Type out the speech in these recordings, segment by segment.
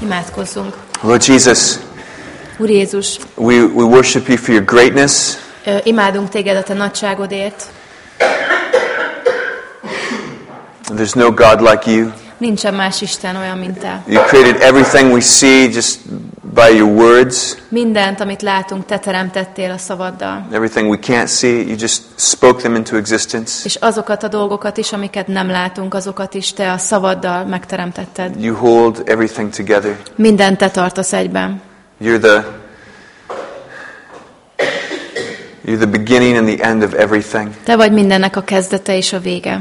Imádkozzunk. Lord Jesus, Úr Jézus, we, we worship you for your greatness. imádunk téged a te nagyságodért. There's no God like you. Nincsen más Isten olyan, mint te. You created everything we see just by your words. Mindent, amit látunk, te teremtettél a szavaddal. Everything we can't see, you just spoke them into existence. És azokat a dolgokat is, amiket nem látunk, azokat is te a szavaddal megteremtetted. You hold everything together. Mindent te tartasz egyben. You're the You're the beginning and the end of everything. Te vagy mindennek a kezdete és a vége.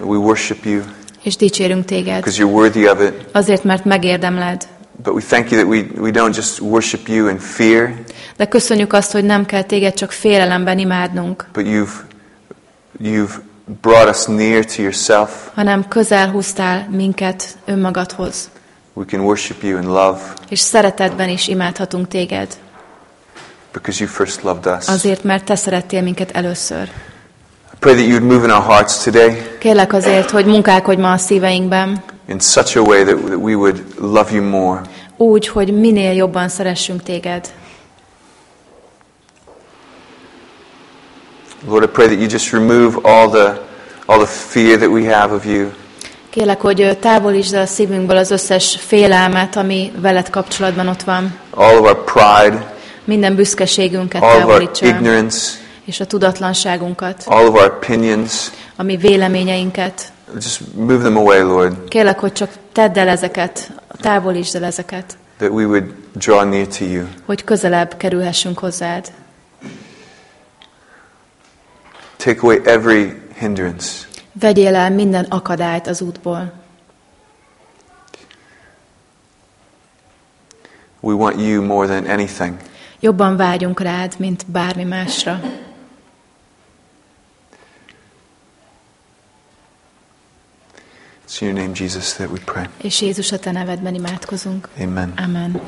We worship you És dicsérünk téged. because you're worthy of it. Azért, mert megérdemled. But we thank you that we, we don't just worship you in fear, De köszönjük azt, hogy nem kell téged csak félelemben imádnunk, but you've you've brought us near to yourself. hanem közel húztál minket önmagadhoz. We can worship you in love És szeretetben is imádhatunk téged. because you first loved us. Azért, mert te szerettél minket először. I pray that you would move in our hearts today Kérlek azért, hogy munkálkodj ma a szíveinkben, in such a way that, that we would love you more. úgy, hogy minél jobban szeressünk téged. Lord, I pray that you just remove all the all the fear that we have of you. Kérlek, hogy távolítsd el a szívünkből az összes félelmet, ami veled kapcsolatban ott van. all of our pride, Minden büszkeségünket all távolíts el, ignorance, és a tudatlanságunkat, all of our opinions. a mi véleményeinket. Just move them away, Lord, Kérlek, hogy csak tedd el ezeket, távolítsd el ezeket, that we would draw near to you. hogy közelebb kerülhessünk hozzád. Take away every hindrance. Vegyél el minden akadályt az útból. We want you more than anything. Jobban vágyunk rád, mint bármi másra. It's in your name, Jesus, that we pray. És Jézus a te nevedben imádkozunk. Amen. Amen.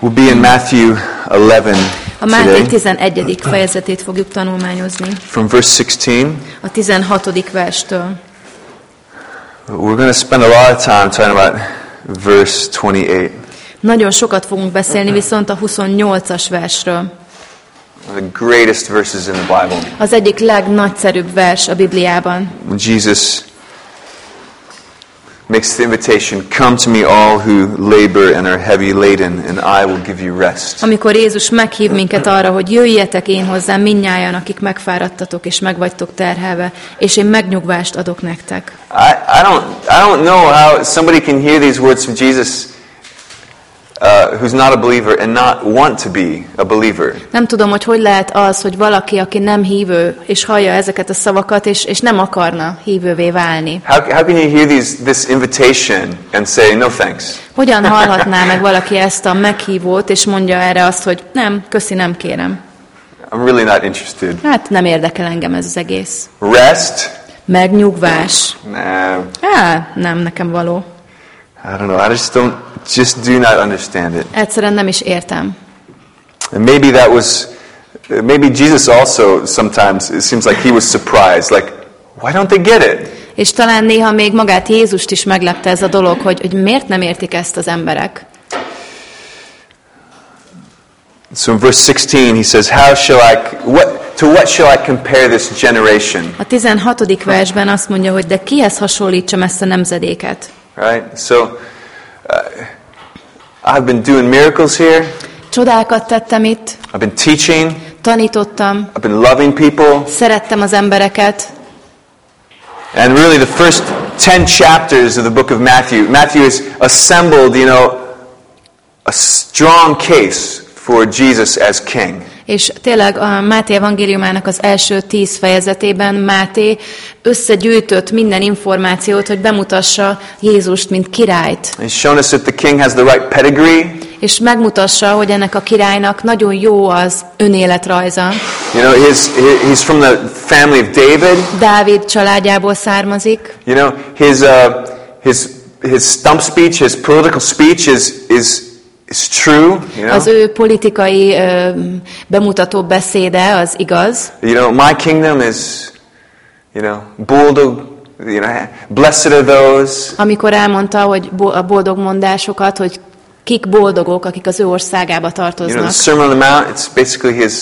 We'll be in Matthew 11 A Máté today, 11. fejezetét fogjuk tanulmányozni, from verse 16. a 16. verstől. We're going to spend a lot of time talking about verse 28. Nagyon sokat fogunk beszélni viszont a 28-as versről. The greatest verses in the Bible. Az egyik legnagyszerűbb vers a Bibliában. Jesus makes the invitation, Come to me, all who labor and are heavy laden, and I will give you rest. Amikor Jézus meghív minket arra, hogy jöjjetek én hozzám minnyáján, akik megfáradtatok és megvagytok terhelve, és én megnyugvást adok nektek. I, I, don't, I don't know how somebody can hear these words from Jesus uh, who's not a believer and not want to be a believer. Nem tudom, hogy hogy lehet az, hogy valaki, aki nem hívő, és hallja ezeket a szavakat, és, és nem akarna hívővé válni. How, how can you hear these, this invitation and say, no thanks? Hogyan hallhatná meg valaki ezt a meghívót, és mondja erre azt, hogy nem, köszi, nem kérem. I'm really not interested. Hát nem érdekel engem ez az egész. Rest? Megnyugvás. Nah, Á, nem nekem való. I don't know. I just don't, just do not understand it. Egyszerűen nem is értem. And maybe that was, maybe Jesus also sometimes, it seems like he was surprised. Like, why don't they get it? És talán néha még magát Jézust is meglepte ez a dolog, hogy, hogy miért nem értik ezt az emberek. So in verse 16, he says, How shall I, what, to what shall I compare this generation? A 16. versben azt mondja, hogy de kihez hasonlítsam ezt a nemzedéket? Right? So, Uh, I've been doing miracles here. Csodákat tettem itt, I've been teaching. tanítottam, I've been loving people. szerettem az embereket, And really, the first 10 chapters of the book of Matthew, Matthew has assembled, you know, a strong case for Jesus as king. És tényleg a Máté evangéliumának az első tíz fejezetében Máté összegyűjtött minden információt, hogy bemutassa Jézust, mint királyt, He's shown us that the king has the right pedigree. és megmutassa, hogy ennek a királynak nagyon jó az önéletrajza. You know, his, he's from the family of David. Dávid családjából származik, You know, his, uh, his, his stump speech, his political speech is, is, is true. You know? az ő politikai ö, bemutató beszéde az igaz, You know, my kingdom is You know, boldog, you know, blessed are those. Amikor elmondta, hogy bo- a boldog mondásokat, hogy kik boldogok, akik az ő országába You know, tartoznak. the Sermon on the Mount, it's basically his,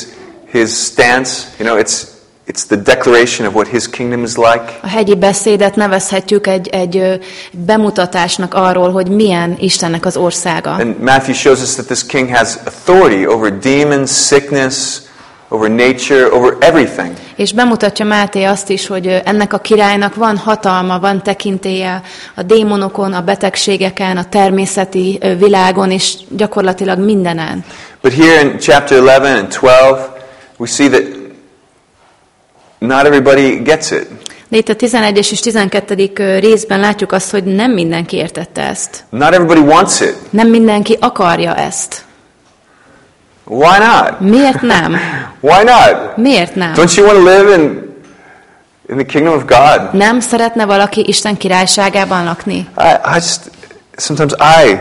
his stance. You know, it's, it's the declaration of what his kingdom is like. A hegyi beszédet nevezhetjük egy, egy bemutatásnak arról, hogy milyen Istennek az országa. And Matthew shows us that this king has authority over demons, sickness, over nature, over everything. És bemutatja Máté azt is, hogy ennek a királynak van hatalma, van tekintélye a démonokon, a betegségeken, a természeti világon, és gyakorlatilag mindenen. But here in chapter 11 and 12, we see that not everybody gets it. De itt a 11-es és 12. ö, részben látjuk azt, hogy nem mindenki értette ezt. Not everybody wants it. Nem mindenki akarja ezt. Why not? Miért nem? Why not? Miért nem? Don't you want to live in, in the kingdom of God? Nem szeretne valaki Isten királyságában lakni? I, I just, sometimes I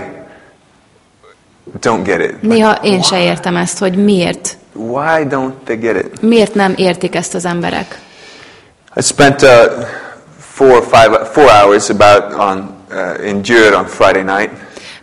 don't get it. Néha én se értem ezt, hogy miért. Why don't they get it? Miért nem értik ezt az emberek? I spent uh, four or five, four hours about on, uh, in Jurd on Friday night.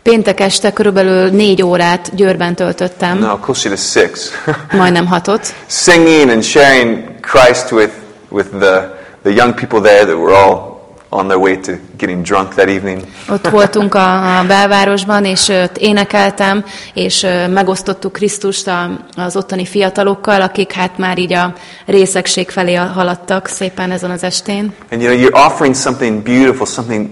Péntek este körülbelül négy órát Győrben töltöttem, No, closer to six. majdnem hatot, Singing and sharing Christ with, with the, the young people there that were all on their way to getting drunk that evening. Ott voltunk a, a belvárosban, és ö, ott énekeltem, és ö, megosztottuk Krisztust a, az ottani fiatalokkal, akik hát már így a részegség felé haladtak szépen ezen az estén. And you know, you're offering something beautiful, something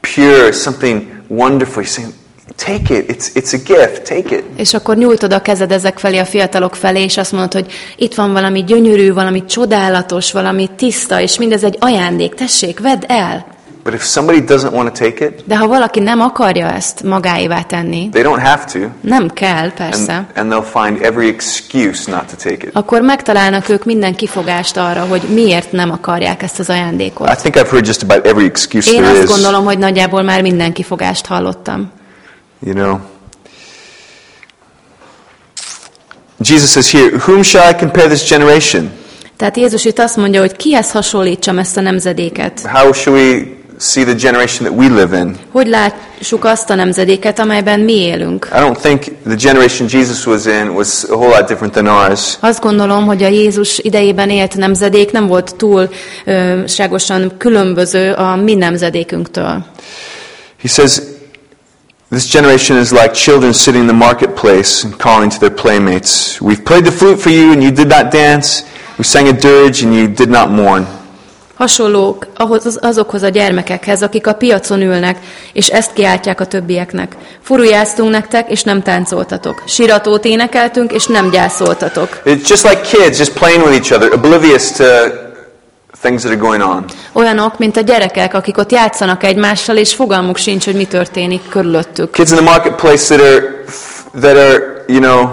pure, something wonderful. You're saying, take it. It's, it's a gift. Take it. És akkor nyújtod a kezed ezek felé, a fiatalok felé, és azt mondod, hogy itt van valami gyönyörű, valami csodálatos, valami tiszta, és mindez egy ajándék, tessék, vedd el. But if somebody doesn't want to take it, De ha valaki nem akarja ezt magáévá tenni, they don't have to. nem kell, persze, And, and they'll find every excuse not to take it. akkor megtalálnak ők minden kifogást arra, hogy miért nem akarják ezt az I ajándékot. think I've heard just about every excuse Én there azt is. gondolom, hogy nagyjából már minden kifogást hallottam. You know. Jesus says here, Whom shall I compare this generation? Tehát Jézus itt azt mondja, hogy kihez hasonlítsam ezt a nemzedéket? How shall we see the generation that we live in? Hogy lássuk azt a nemzedéket, amelyben mi élünk? I don't think the generation Jesus was in was a whole lot different than ours. Azt gondolom, hogy a Jézus idejében élt nemzedék nem volt túlságosan különböző a mi nemzedékünktől. He says, This generation is like children sitting in the marketplace and calling to their playmates. We've played the flute for you and you did not dance. We sang a dirge and you did not mourn. Hasonlók ahhoz, az- azokhoz a gyermekekhez, akik a piacon ülnek, és ezt kiáltják a többieknek. Furujáztunk nektek, és nem táncoltatok. Siratót énekeltünk, és nem gyászoltatok. It's just like kids just playing with each other, oblivious to things that are going on. Olyanok, mint a gyerekek, akik ott játszanak egymással, és fogalmuk sincs, hogy mi történik körülöttük. Kids in the marketplace that are, that are, you know,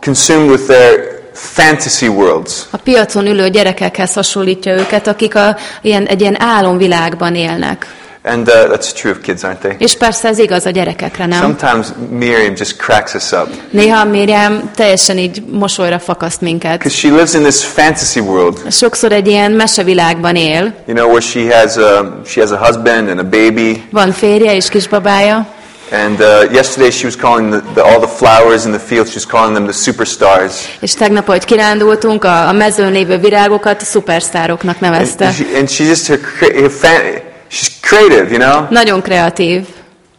consumed with their fantasy worlds. A piacon ülő gyerekekhez hasonlítja őket, akik a, ilyen, egy ilyen álomvilágban élnek. And uh, that's true of kids, aren't they? És persze ez igaz a gyerekekre, nem? Sometimes Miriam just cracks us up Néha Miriam teljesen így mosolyra fakaszt minket. because she lives in this fantasy world, Sokszor egy ilyen mesevilágban él, you know, where she has a, she has a husband and a baby. van férje és kisbabája, And uh, yesterday she was calling the, the, all the flowers in the field, she was calling them the superstars. és tegnap, hogy kirándultunk, a, a mezőn lévő virágokat szupersztároknak And, nevezte. and, she, and she just her, her fan, she's creative, you know. Nagyon kreatív.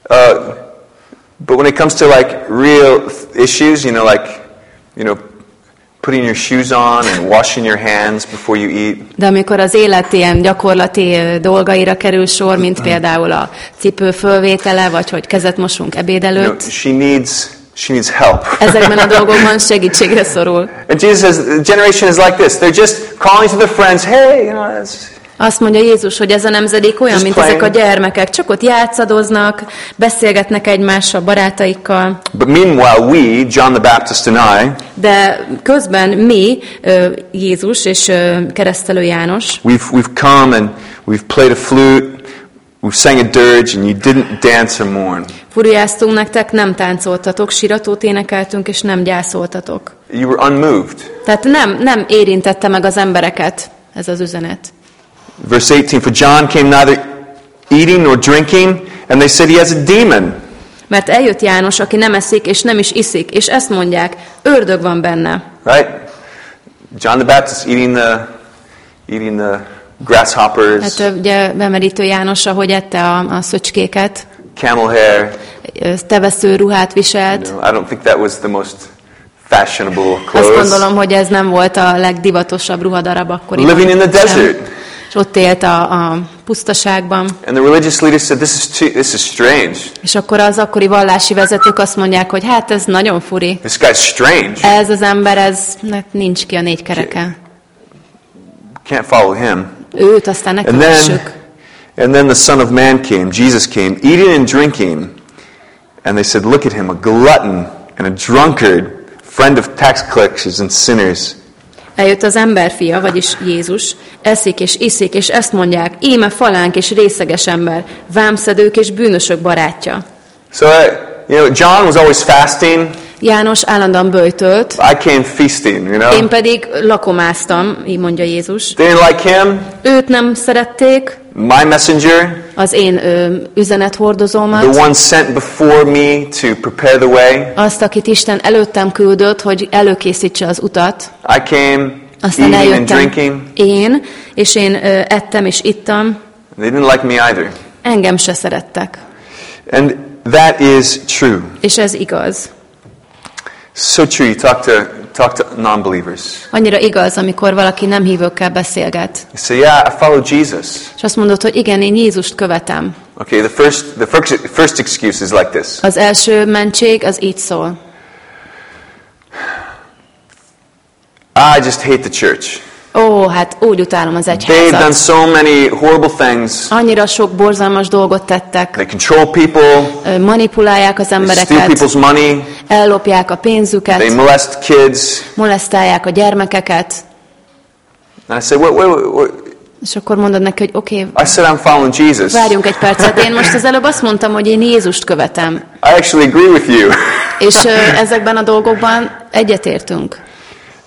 Uh, but when it comes to like real issues, you know, like you know, putting your shoes on and washing your hands before you eat, De amikor az élet ilyen gyakorlati dolgaira kerül sor, mint például a cipő fölvétele, vagy hogy kezet mosunk ebéd you know, előtt, she needs she needs help. ezekben a dolgokban segítségre szorul. And Jesus says the generation is like this. They're just calling to their friends, hey, you know, Azt mondja Jézus, hogy ez a nemzedék olyan, Just mint playing. ezek a gyermekek. Csak ott játszadoznak, beszélgetnek egymással, barátaikkal, but meanwhile we, John the Baptist and I, de közben mi, Jézus és keresztelő János, we've we've come and we've played a flute, we've sang a dirge, and you didn't dance or mourn. furujáztunk nektek, nem táncoltatok, siratót énekeltünk, és nem gyászoltatok. You were unmoved. Tehát nem, nem érintette meg az embereket ez az üzenet. Verse 18 For John came neither eating nor drinking, and they said he has a demon. Mert eljött János, aki nem eszik és nem is iszik, és ezt mondják, ördög van benne. Right? John the Baptist eating the, eating the grasshoppers, Hát ugye bemerítő János, ahogy ette a, a szöcskéket, camel hair. tevesző ruhát viselt. You know, I don't think that was the most fashionable Azt clothes. gondolom, hogy ez nem volt a legdivatosabb ruhadarab akkoriban. Living in the desert. És ott élt a, a pusztaságban. And the religious leaders said, this is, too, this is strange. És akkor az akkori vallási vezetők azt mondják, hogy hát ez nagyon furi. This guy's strange. Ez az ember, ez hát nincs ki a négy kereke. Can't follow him. Őt aztán ne kövessük. and then the Son of Man came, Jesus came, eating and drinking. And they said, Look at him, a glutton and a drunkard, friend of tax collectors and sinners. Eljött az emberfia, vagyis Jézus, eszik és iszik, és ezt mondják, íme falánk és részeges ember, vámszedők és bűnösök barátja. So, uh, you know, John was always fasting. János állandóan böjtölt, I came feasting, you know. én pedig lakomáztam, így mondja Jézus. They didn't like him, Őt nem szerették, my messenger, az én ö, üzenethordozómat, the one sent before me to prepare the way. azt, akit Isten előttem küldött, hogy előkészítse az utat. I came Aztán eating and eljöttem drinking. én, és én ö, ettem és ittam. They didn't like me either. Engem se szerettek. And that is true. És ez igaz. So true. You talk to talk to non-believers. Annyira igaz, amikor valaki nem hívőkkel beszélget. Say, "Yeah, I follow Jesus." És azt mondod, hogy igen, én Jézust követem. Okay. The first the first first excuse is like this. Az első mentség az így szól. I just hate the church. Ó, hát úgy utálom az They've done egyházat. so many horrible things. Annyira sok borzalmas dolgot tettek. They control people. Manipulálják az They steal embereket, people's money. ellopják a They pénzüket, molest kids. molesztálják a gyermekeket, And I "What? What? what, what? és akkor mondod neki, hogy oké, okay, I said I'm following Jesus. I várjunk egy percet. Én most az előbb azt mondtam, hogy én Jézust követem. actually agree with you. És ö, ezekben a dolgokban egyetértünk.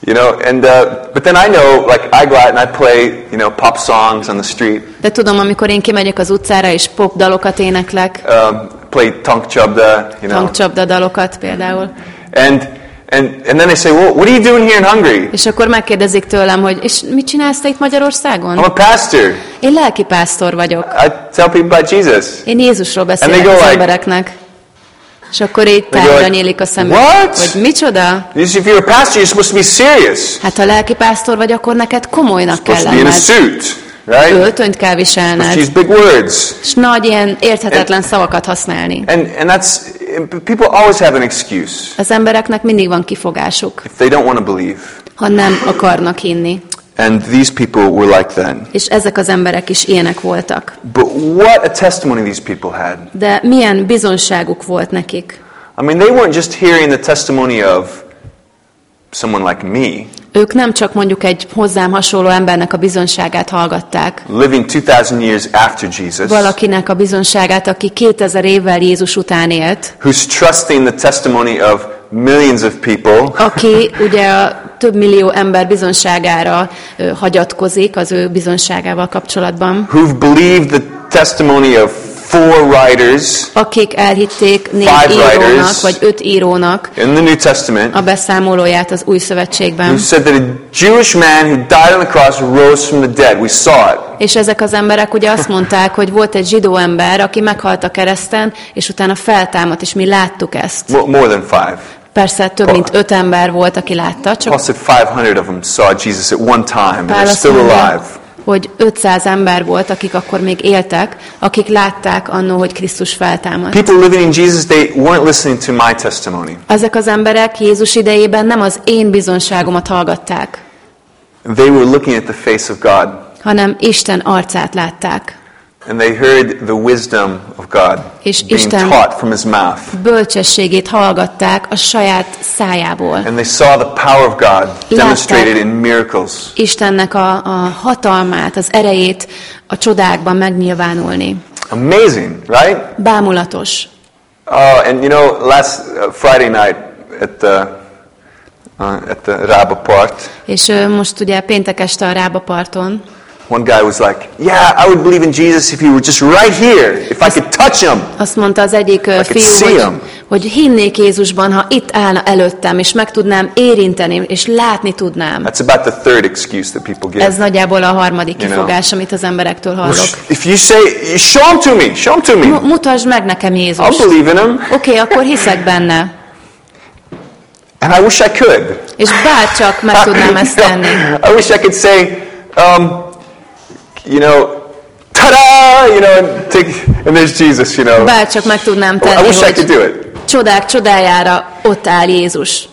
You know, and uh, but then I know, like, I go out and I play, you know, pop songs on the street, De tudom, amikor én kimegyek az utcára, és pop dalokat éneklek, um, play tunk chabda, you know, tankcsapda dalokat például, and and and then they say, well, what are you doing here in Hungary? és akkor megkérdezik tőlem, hogy és mit csinálsz te itt Magyarországon? I'm a pastor. Én lelkipásztor vagyok. I tell people about Jesus. Én Jézusról beszélek az like- embereknek. És akkor így like, nyílik a szemük. "What?" Hogy micsoda? If you're a pastor, you're supposed to be serious. Hát ha lelkipásztor vagy, akkor neked komolynak kell supposed to be in a lenned. suit, right? Öltönyt kell Supposed viselned. use big words. És nagy ilyen érthetetlen szavakat használni. And and that's people always have an excuse Az embereknek mindig van kifogásuk, if they don't want to believe. ha nem akarnak hinni. And these people were like that. És ezek az emberek is ilyenek voltak. But what a testimony these people had. De milyen bizonságuk volt nekik? I mean, they weren't just hearing the testimony of someone like me, Ők nem csak mondjuk egy hozzám hasonló embernek a bizonságát hallgatták, living 2,000 years after Jesus, valakinek a bizonságát, aki 2000 évvel Jézus után élt, who's trusting the testimony of millions of people aki ugye a több millió ember bizonságára hagyatkozik az ő bizonságával kapcsolatban, who've believed the testimony of four writers akik elhitték négy írónak, writers. vagy öt írónak in the New Testament a beszámolóját az új szövetségben. who said that a Jewish man who died on the cross rose from the dead. We saw it. És ezek az emberek ugye azt mondták, hogy volt egy zsidó ember, aki meghalt a kereszten, és utána feltámadt, és mi láttuk ezt. Mo- More than five. Persze több mint öt ember volt, aki látta, csak Paul said 500 of them saw Jesus at one time, and they're still alive. hogy 500 ember volt, akik akkor még éltek, akik látták annó, hogy Krisztus feltámadt. People living in Jesus, they weren't listening to my testimony. Ezek az emberek Jézus idejében nem az én bizonságomat hallgatták, They were looking at the face of God, hanem Isten arcát látták. And they heard the wisdom of God És being Isten- taught from His mouth. Bölcsességét hallgatták a saját szájából. And they saw the power of God demonstrated in miracles. Istennek a, a hatalmát, az erejét a csodákban megnyilvánulni. Amazing, right? Bámulatos. Oh, and you know, last uh, Friday night at the uh, at the Raba part, És ö, most ugye péntek este a Rába parton One guy was like, Yeah, I would believe in Jesus if he were just right here, if I could touch him. Azt mondta az egyik fiú, hogy, him. hogy hinnék Jézusban, ha itt állna előttem, és meg tudnám érinteni, és látni tudnám. That's about the third excuse that people give. Ez nagyjából a harmadik You know. kifogás, amit az emberektől hallok. If you say, show him to me, show him to me, Mu- Mutasd meg nekem I'll Jézust. believe in him, Oké, okay, akkor hiszek benne. and I wish I could. És bárcsak meg tudnám ezt tenni. I wish I could say, um, you know, ta-da, you know, and, take, and there's Jesus, you know. Bárcsak meg tudnám I tenni, wish I could do it. csodák csodájára ott áll Jézus.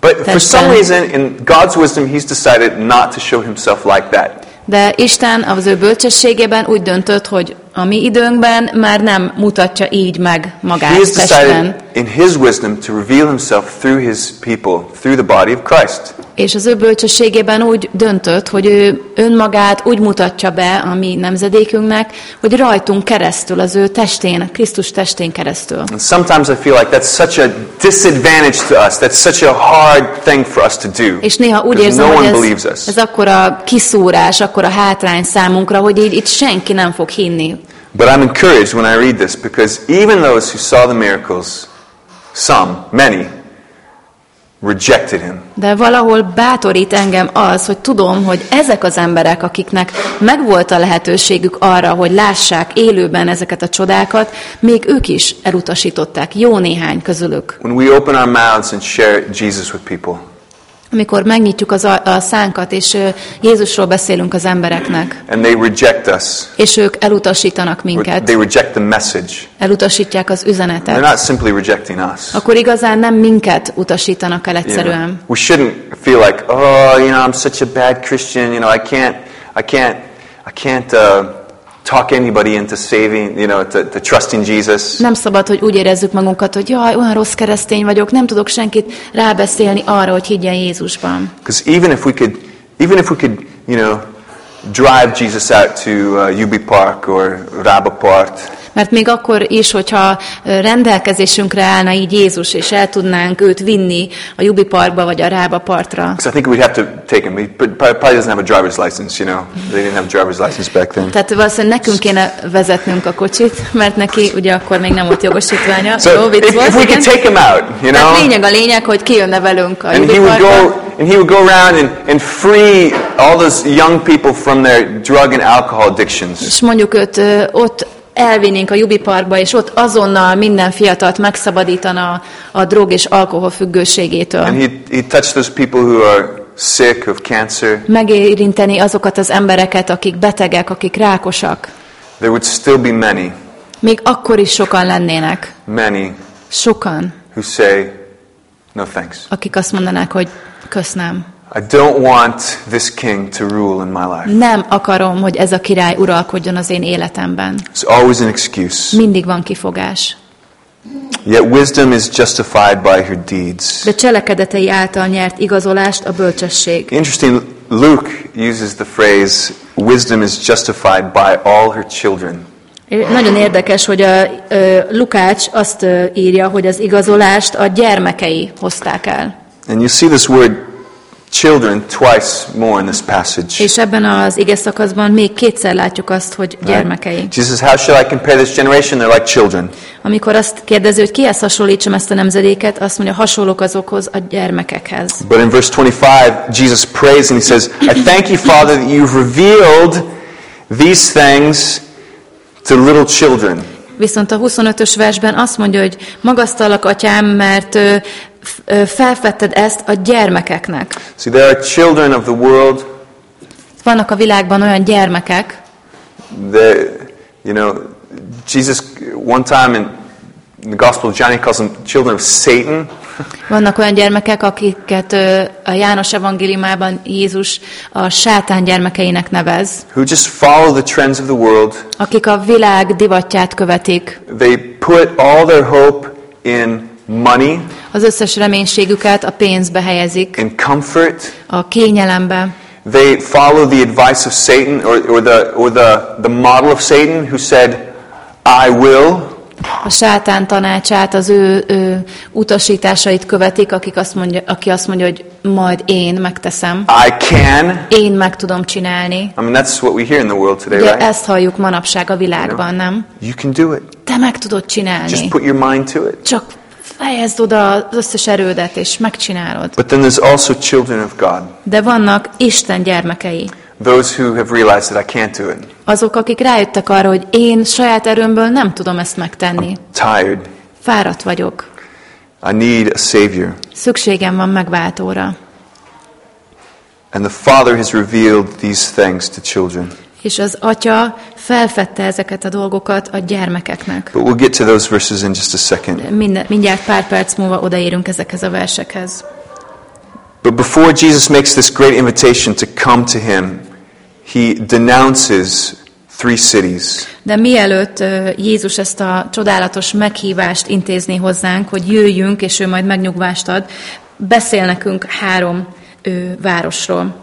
But for That's some reason, in God's wisdom, He's decided not to show Himself like that. De Isten az ő bölcsességében úgy döntött, hogy a mi időnkben már nem mutatja így meg He magát has testben. decided in His wisdom to reveal Himself through His people, through the body of Christ. És az ő bölcsességében úgy döntött, hogy ő önmagát úgy mutatja be a mi nemzedékünknek, hogy rajtunk keresztül, az ő testén, Krisztus testén keresztül. And sometimes I feel like that's such a disadvantage to us. That's such a hard thing for us to do. És néha úgy érzem, no hogy ez, ez akkora kiszúrás, akkora hátrány számunkra, hogy így itt senki nem fog hinni. But I'm encouraged when I read this because even those who saw the miracles, some, many, rejected him. De valahol bátorít engem az, hogy tudom, hogy ezek az emberek, akiknek megvolt a lehetőségük arra, hogy lássák élőben ezeket a csodákat, még ők is elutasították, jó néhány közülük. When we open our mouths and share Jesus with people, Amikor megnyitjuk az a, a szánkat, és Jézusról beszélünk az embereknek, and they reject us, és ők elutasítanak minket, they reject the message, elutasítják az they're üzenetet, not simply rejecting us. akkor igazán nem minket utasítanak el You know, egyszerűen. we shouldn't feel like, oh, you know, I'm such a bad Christian. You know, I can't, I can't, I can't uh, talk anybody into saving. You know, to, to trusting Jesus. Nem szabad, hogy úgy érezzük magunkat, hogy jaj, olyan rossz keresztény vagyok, nem tudok senkit rábeszélni arra, hogy higgyen Jézusban. Because even if we could, even if we could, you know, drive Jesus out to uh, UB Park or Rabapart, Mert még akkor is, hogyha rendelkezésünkre állna így Jézus, és el tudnánk őt vinni a Jubi Parkba vagy a Rába partra, I think we'd have to take him. He pr- probably doesn't have a driver's license. You know, they didn't have a driver's license back then. tehát valószínűleg nekünk kéne vezetnünk a kocsit, mert neki ugye akkor még nem volt jogosítványa. So Jó, vicc volt, if we could take him out, you know, Tehát lényeg a lényeg, hogy kijönne velünk a and he would go and he would go around and, and free all those young people from their drug and alcohol addictions. és mondjuk őt ott elvinnénk a Jubi Parkba, és ott azonnal minden fiatalt megszabadítana a drog és alkohol függőségétől. And he'd, he'd touch those people who are sick of cancer. megérinteni azokat az embereket, akik betegek, akik rákosak. There would still be many, Még akkor is sokan lennének. many Sokan, who say, no thanks. akik azt mondanák, hogy köszönöm. I don't want this king to rule in my life. Nem akarom, hogy ez a király uralkodjon az én életemben. It's always an excuse. Mindig van kifogás. Yet wisdom is justified by her deeds. De cselekedetei által nyert igazolást a bölcsesség. Interesting, Luke uses the phrase, wisdom is justified by all her children. Nagyon érdekes, hogy a ö, Lukács azt írja, hogy az igazolást a gyermekei hozták el. And you see this word children twice more in this passage. És ebben az ige szakaszban még kétszer látjuk azt, hogy gyermekei. Jesus, how shall I compare this generation? They're like children. Amikor azt kérdezi, hogy kihez hasonlítsam ezt a nemzedéket, azt mondja, hasonlók azokhoz a gyermekekhez. But in verse 25, Jesus prays and he says, I thank you, Father, that you've revealed these things to little children. Viszont a 25-ös versben azt mondja, hogy magasztalak, atyám, mert felfedted ezt a gyermekeknek. See, there are children of the world Vannak a világban olyan gyermekek, that, you know, Jesus, one time in the Gospel of John, he calls them children of Satan. vannak olyan gyermekek, akiket a János evangéliumában Jézus a sátán gyermekeinek nevez, who just follow the trends of the world. akik a világ divatját követik, They put all their hope in money, az összes reménységüket a pénzbe helyezik, in comfort. a kényelembe, They follow the advice of Satan or, or, the, or the, the model of Satan who said, I will. a sátán tanácsát, az ő, ő utasításait követik, akik azt mondja, aki azt mondja, hogy majd én megteszem. I can. Én meg tudom csinálni. I mean, that's what we hear in the world today, Ugye right? ezt halljuk manapság a világban, nem? You can do it. Te meg tudod Just csinálni. put your mind to it. Csak fejezd oda az összes erődet, és megcsinálod. But then there's also children of God, De vannak Isten gyermekei. those who have realized that I can't do it. Azok, akik rájöttek arra, hogy én saját erőmből nem tudom ezt megtenni. Tired. Fáradt vagyok. I need a Savior. Szükségem van megváltóra. And the Father has revealed these things to children. És az atya felfedte ezeket a dolgokat a gyermekeknek. But we'll get to those verses in just a second. Minden, mindjárt pár perc múlva odaérünk ezekhez a versekhez. But before Jesus makes this great invitation to come to him, he denounces three cities. De mielőtt Jézus ezt a csodálatos meghívást intézni hozzánk, hogy jöjjünk, és ő majd megnyugvást ad, beszél nekünk három ö, városról.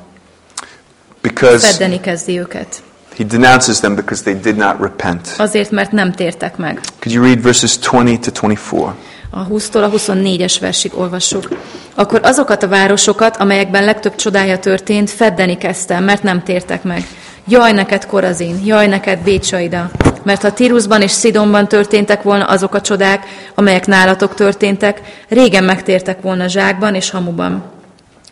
Because Feddeni kezdi őket. He denounces them because they did not repent. Azért, mert nem tértek meg. Could you read verses 20 to 24? A 20-tól a 24-es versig olvassuk. Akkor azokat a városokat, amelyekben legtöbb csodája történt, feddeni kezdtem, mert nem tértek meg. Jaj neked, Korazin, jaj neked, Bécsaida, mert ha Tirusban és Szidonban történtek volna azok a csodák, amelyek nálatok történtek, régen megtértek volna zsákban és hamuban.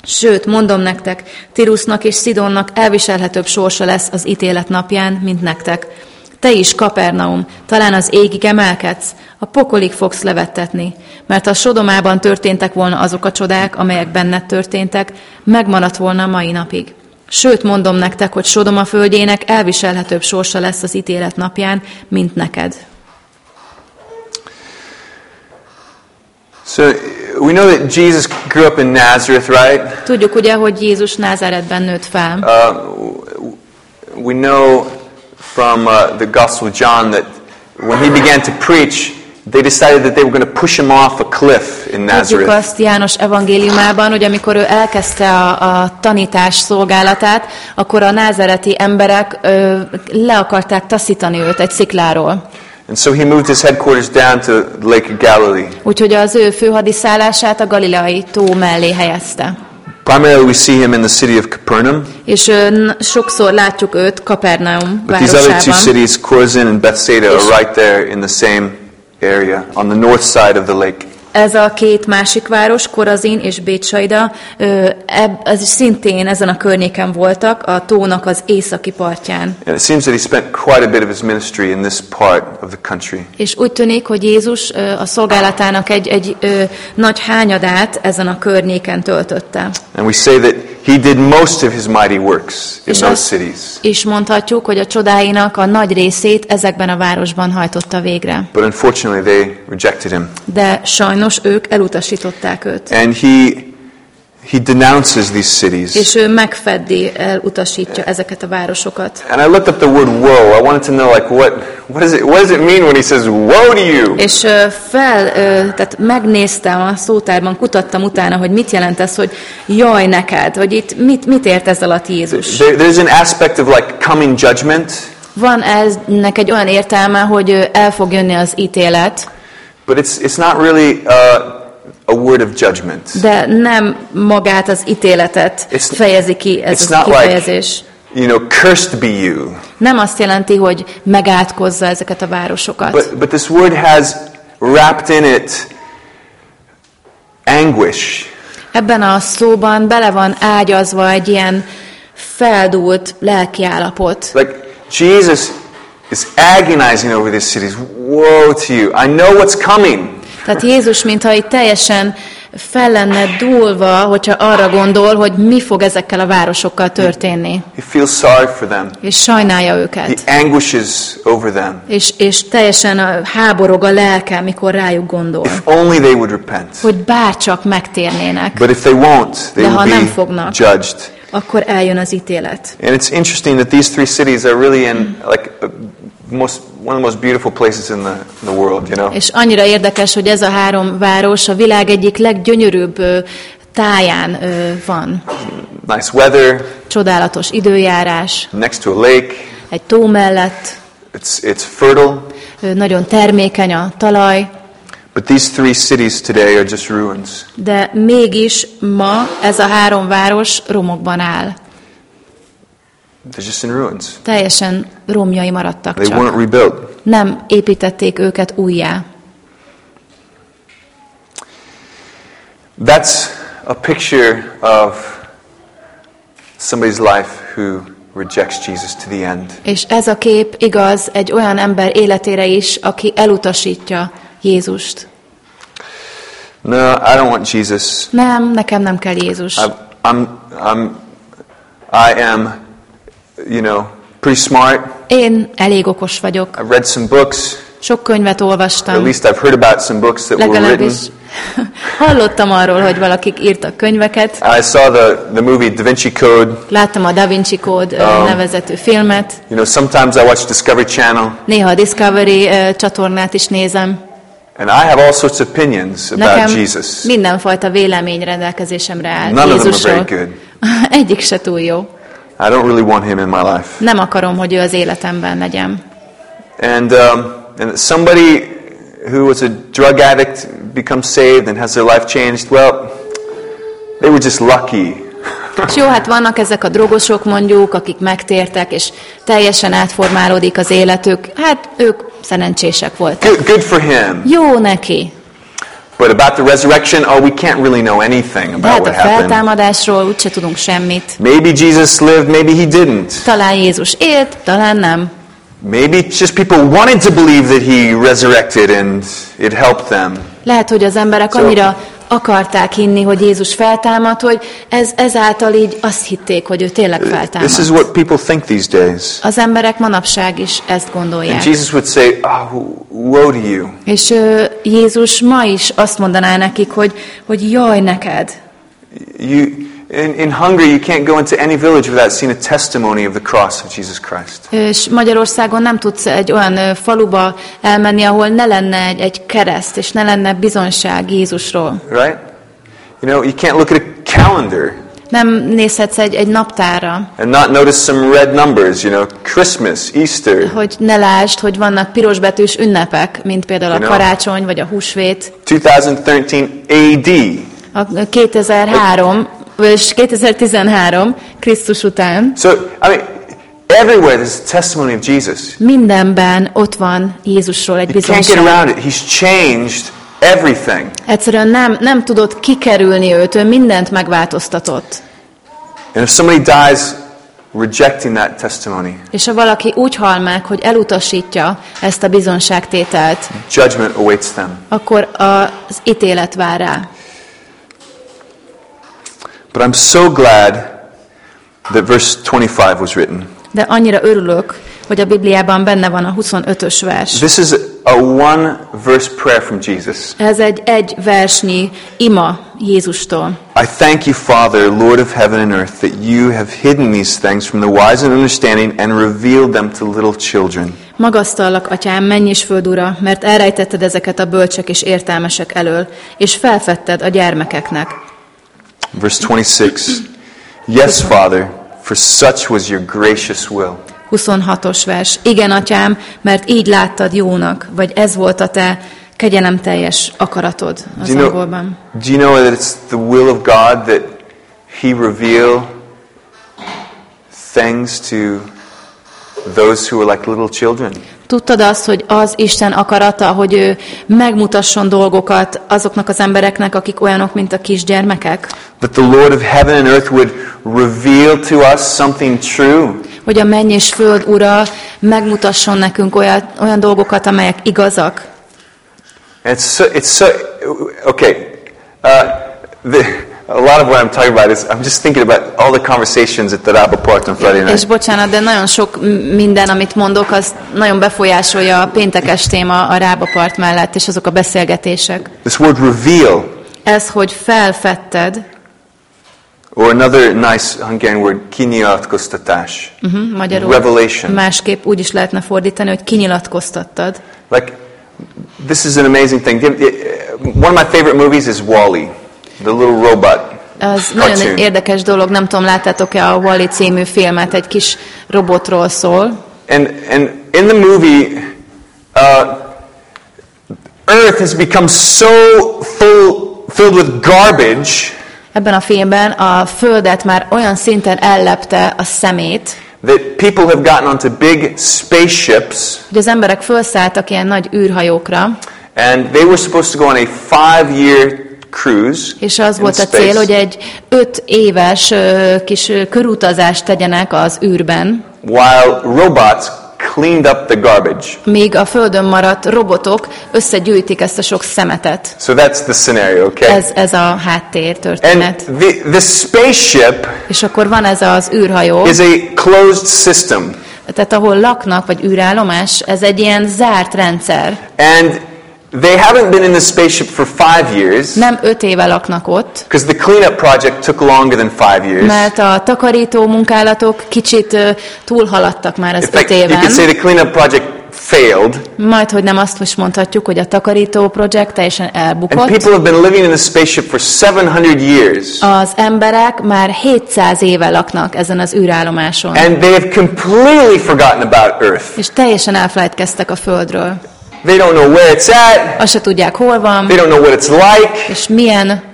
Sőt, mondom nektek, Tirusnak és Szidonnak elviselhetőbb sorsa lesz az ítélet napján, mint nektek. Te is, Kapernaum, talán az égig emelkedsz, a pokolig fogsz levettetni, mert ha Sodomában történtek volna azok a csodák, amelyek benned történtek, megmaradt volna a mai napig. Sőt, mondom nektek, hogy Sodoma földjének elviselhetőbb sorsa lesz az ítélet napján, mint neked. So we know that Jesus grew up in Nazareth, right? Tudjuk ugye, hogy Jézus Názáretben nőtt fel. Uh, we know from uh, the Gospel of John that when he began to preach, they decided that they were going to push him off a cliff in Tudjuk Nazareth. azt János evangéliumában, hogy amikor ő elkezdte a, a tanítás szolgálatát, akkor a názereti emberek ö, le akarták taszítani őt egy szikláról. And so he moved his headquarters down to the Lake of Galilee. Úgyhogy az ő főhadiszállását a galileai tó mellé helyezte. Primarily, we see him in the city of Capernaum, És sokszor látjuk őt Kapernaum but these other two cities, Chorazin and Bethsaida, are right there in the same area on the north side of the lake. Ez a két másik város, Korazin és eb, ez szintén ezen a környéken voltak, a tónak az északi partján. And it seems that he spent quite a bit of his ministry in this part of the country. És úgy tűnik, hogy Jézus a szolgálatának egy, egy ö, nagy hányadát ezen a környéken töltötte. And we say that he did most of his mighty works in És those cities. is mondhatjuk, hogy a csodáinak a nagy részét ezekben a városban hajtotta végre. But unfortunately, they rejected him. De sajnos ők elutasították őt. And he, he denounces these cities. És ő megfeddi, elutasítja ezeket a városokat. And I looked up the word woe. I wanted to know, like, what, what, is it, what does it mean when he says, woe to you? És fel, tehát megnéztem a szótárban, kutattam utána, hogy mit jelent ez, hogy jaj neked, hogy itt mit, mit ért ez alatt Jézus. There, there's an aspect of, like, coming judgment, Van eznek egy olyan értelme, hogy el fog jönni az ítélet, but it's, it's not really uh, a word of judgment. de nem magát az ítéletet It's- fejezi ki ez It's a not like, kifejezés. you know, cursed be you. Nem azt jelenti, hogy megátkozza ezeket a városokat. But, but this word has wrapped in it anguish. Ebben a szóban bele van ágyazva egy ilyen feldúlt lelkiállapot. Like Jesus is agonizing over these cities. Woe to you. I know what's coming. Tehát Jézus, mintha itt teljesen fel lenne dúlva, hogyha arra gondol, hogy mi fog ezekkel a városokkal történni. He feels sorry for them. És sajnálja őket. He anguishes over them. És, és teljesen a, háborog a lelke, mikor rájuk gondol. If only they would repent. Hogy bárcsak megtérnének, But if they won't, they De ha nem fognak. judged. akkor eljön az ítélet. And it's interesting that these three cities are really in like most one of the most beautiful places in the, the world, you know. És annyira érdekes, hogy ez a három város a világ egyik leggyönyörűbb táján van. Nice weather, Csodálatos időjárás, next to a lake. egy tó mellett, It's it's fertile. nagyon termékeny a talaj, But these three cities today are just ruins. de mégis ma ez a három város romokban áll. They're just in ruins. Teljesen romjai maradtak They csak. weren't rebuilt. Nem építették őket újjá. That's a picture of somebody's life who rejects Jesus to the end. És ez a kép igaz egy olyan ember életére is, aki elutasítja Jézust. No, I don't want Jesus. Nem, nekem nem kell Jézus. I, I'm, I'm, I am, you know, pretty smart. Én elég okos vagyok. I've read some books. Sok könyvet Or at olvastam. least I've heard about some books that were written. Legalábbis hallottam arról, hogy valakik írtak könyveket. I saw the, the movie Da Vinci Code. Láttam a Da Vinci Code Um, nevezetű filmet. You know, sometimes I watch Discovery Channel, Néha a Discovery ö, csatornát is nézem. and I have all sorts of opinions about Nekem Jesus. mindenfajta vélemény rendelkezésemre áll None of them are Jézusról. very good. Egyik se túl jó. I don't really want him in my life. Nem akarom, hogy ő az életemben legyen. And, um, and somebody who was a drug addict becomes saved and has their life changed, well, they were just lucky. És jó, hát vannak ezek a drogosok mondjuk, akik megtértek, és teljesen átformálódik az életük. Hát ők szerencsések voltak. Good, good for him. Jó neki. But about the resurrection, oh, we can't really know anything about hát what happened. úgyse tudunk semmit. Maybe Jesus lived, maybe he didn't. Talán Jézus élt, talán nem. Maybe just people wanted to believe that he resurrected and it helped them. Lehet, hogy az emberek annyira akarták hinni, hogy Jézus feltámad, hogy ez, ezáltal így azt hitték, hogy ő tényleg This is feltámad. what people think these days. Az emberek manapság is ezt And gondolják. Jesus would say, oh, woe to you. És ö, Jézus ma is azt mondaná nekik, hogy, hogy jaj neked. You, in, in Hungary, you can't go into any village without seeing a testimony of the cross of Jesus Christ. És Magyarországon nem tudsz egy olyan faluba elmenni, ahol ne lenne egy, egy kereszt, és ne lenne bizonság Jézusról. Right? You know, you can't look at a calendar Nem nézhetsz egy, egy naptára, and not notice some red numbers, you know, Christmas, Easter, hogy ne lásd, hogy vannak pirosbetűs ünnepek, mint például a You know. karácsony vagy a húsvét. 2013 AD. A 2003 és 2013 Krisztus után So, I mean, everywhere there's a testimony of Jesus. mindenben ott van Jézusról egy You can't get around it. He's changed everything. Egyszerűen nem, nem tudod kikerülni őt, ő mindent megváltoztatott. And if somebody dies rejecting that testimony, És ha valaki úgy hal meg, hogy elutasítja ezt a bizonságtételt, judgment awaits them. akkor az ítélet vár rá. But I'm so glad that verse 25 was written. De annyira örülök, hogy a Bibliában benne van a 25-ös vers. This is a one verse prayer from Jesus. Ez egy egy versnyi ima Jézustól. I thank you, Father, Lord of heaven and earth, that you have hidden these things from the wise and understanding and revealed them to little children. Magasztallak, atyám, menj és föld ura, mert elrejtetted ezeket a bölcsek és értelmesek elől, és felfedted a gyermekeknek. Verse 26. Yes, Father, for such was your gracious will. 26-os vers. Igen, atyám, mert így láttad jónak, vagy ez volt a te kegyelemteljes akaratod az Do you, know, angolban. do you know that it's the will of God that He reveal things to those who are like little children? Tudtad azt, hogy az Isten akarata, hogy ő megmutasson dolgokat azoknak az embereknek, akik olyanok, mint a kisgyermekek? That the Lord of heaven and earth would reveal to us something true? Hogy a menny és föld ura megmutasson nekünk olyan, olyan dolgokat, amelyek igazak? It's so, it's so okay. Uh, the, a lot of what I'm talking about is I'm just thinking about all the conversations at the Rabba Park on Friday És night. bocsánat, de nagyon sok minden, amit mondok, az nagyon befolyásolja a péntekes téma a rábapart mellett, és azok a beszélgetések. This word reveal, Ez, hogy felfedted, or another nice Hungarian word, kinyilatkoztatás. uh-huh, magyarul Revelation. másképp úgy is lehetne fordítani, hogy kinyilatkoztattad. Like, this is an amazing thing. One of my favorite movies is Wally, the little robot. Az nagyon érdekes dolog, nem tudom, láttátok-e a Wall-E című filmet, egy kis robotról szól, And, and in the movie, uh, earth has become so full, filled with garbage. Ebben a filmben a földet már olyan szinten ellepte a szemét, that people have gotten onto big spaceships. hogy az emberek felszálltak ilyen nagy űrhajókra, and they were supposed to go on a five-year cruise és az volt a cél, hogy egy öt éves kis körutazást tegyenek az űrben, while robots cleaned up the garbage. míg a földön maradt robotok összegyűjtik ezt a sok szemetet. So that's the scenario, okay? Ez, ez a háttér And történet. the, the spaceship És akkor van ez az űrhajó, is a closed system. tehát ahol laknak, vagy űrállomás, ez egy ilyen zárt rendszer. And they haven't been in the spaceship for five years Nem öt éve laknak ott, because the cleanup project took longer than five years. mert a takarító munkálatok kicsit ö, túlhaladtak már az In öt fact, you éven. could say the cleanup project failed, Majd, hogy nem azt is mondhatjuk, hogy a takarító projekt teljesen and elbukott. people have been living in the spaceship for 700 years, Az emberek már 700 éve laknak ezen az űrállomáson, and they have completely forgotten about Earth. és teljesen elfelejtkeztek a Földről. They don't know where it's at. Azt se tudják, hol van, They don't know what it's like. és milyen.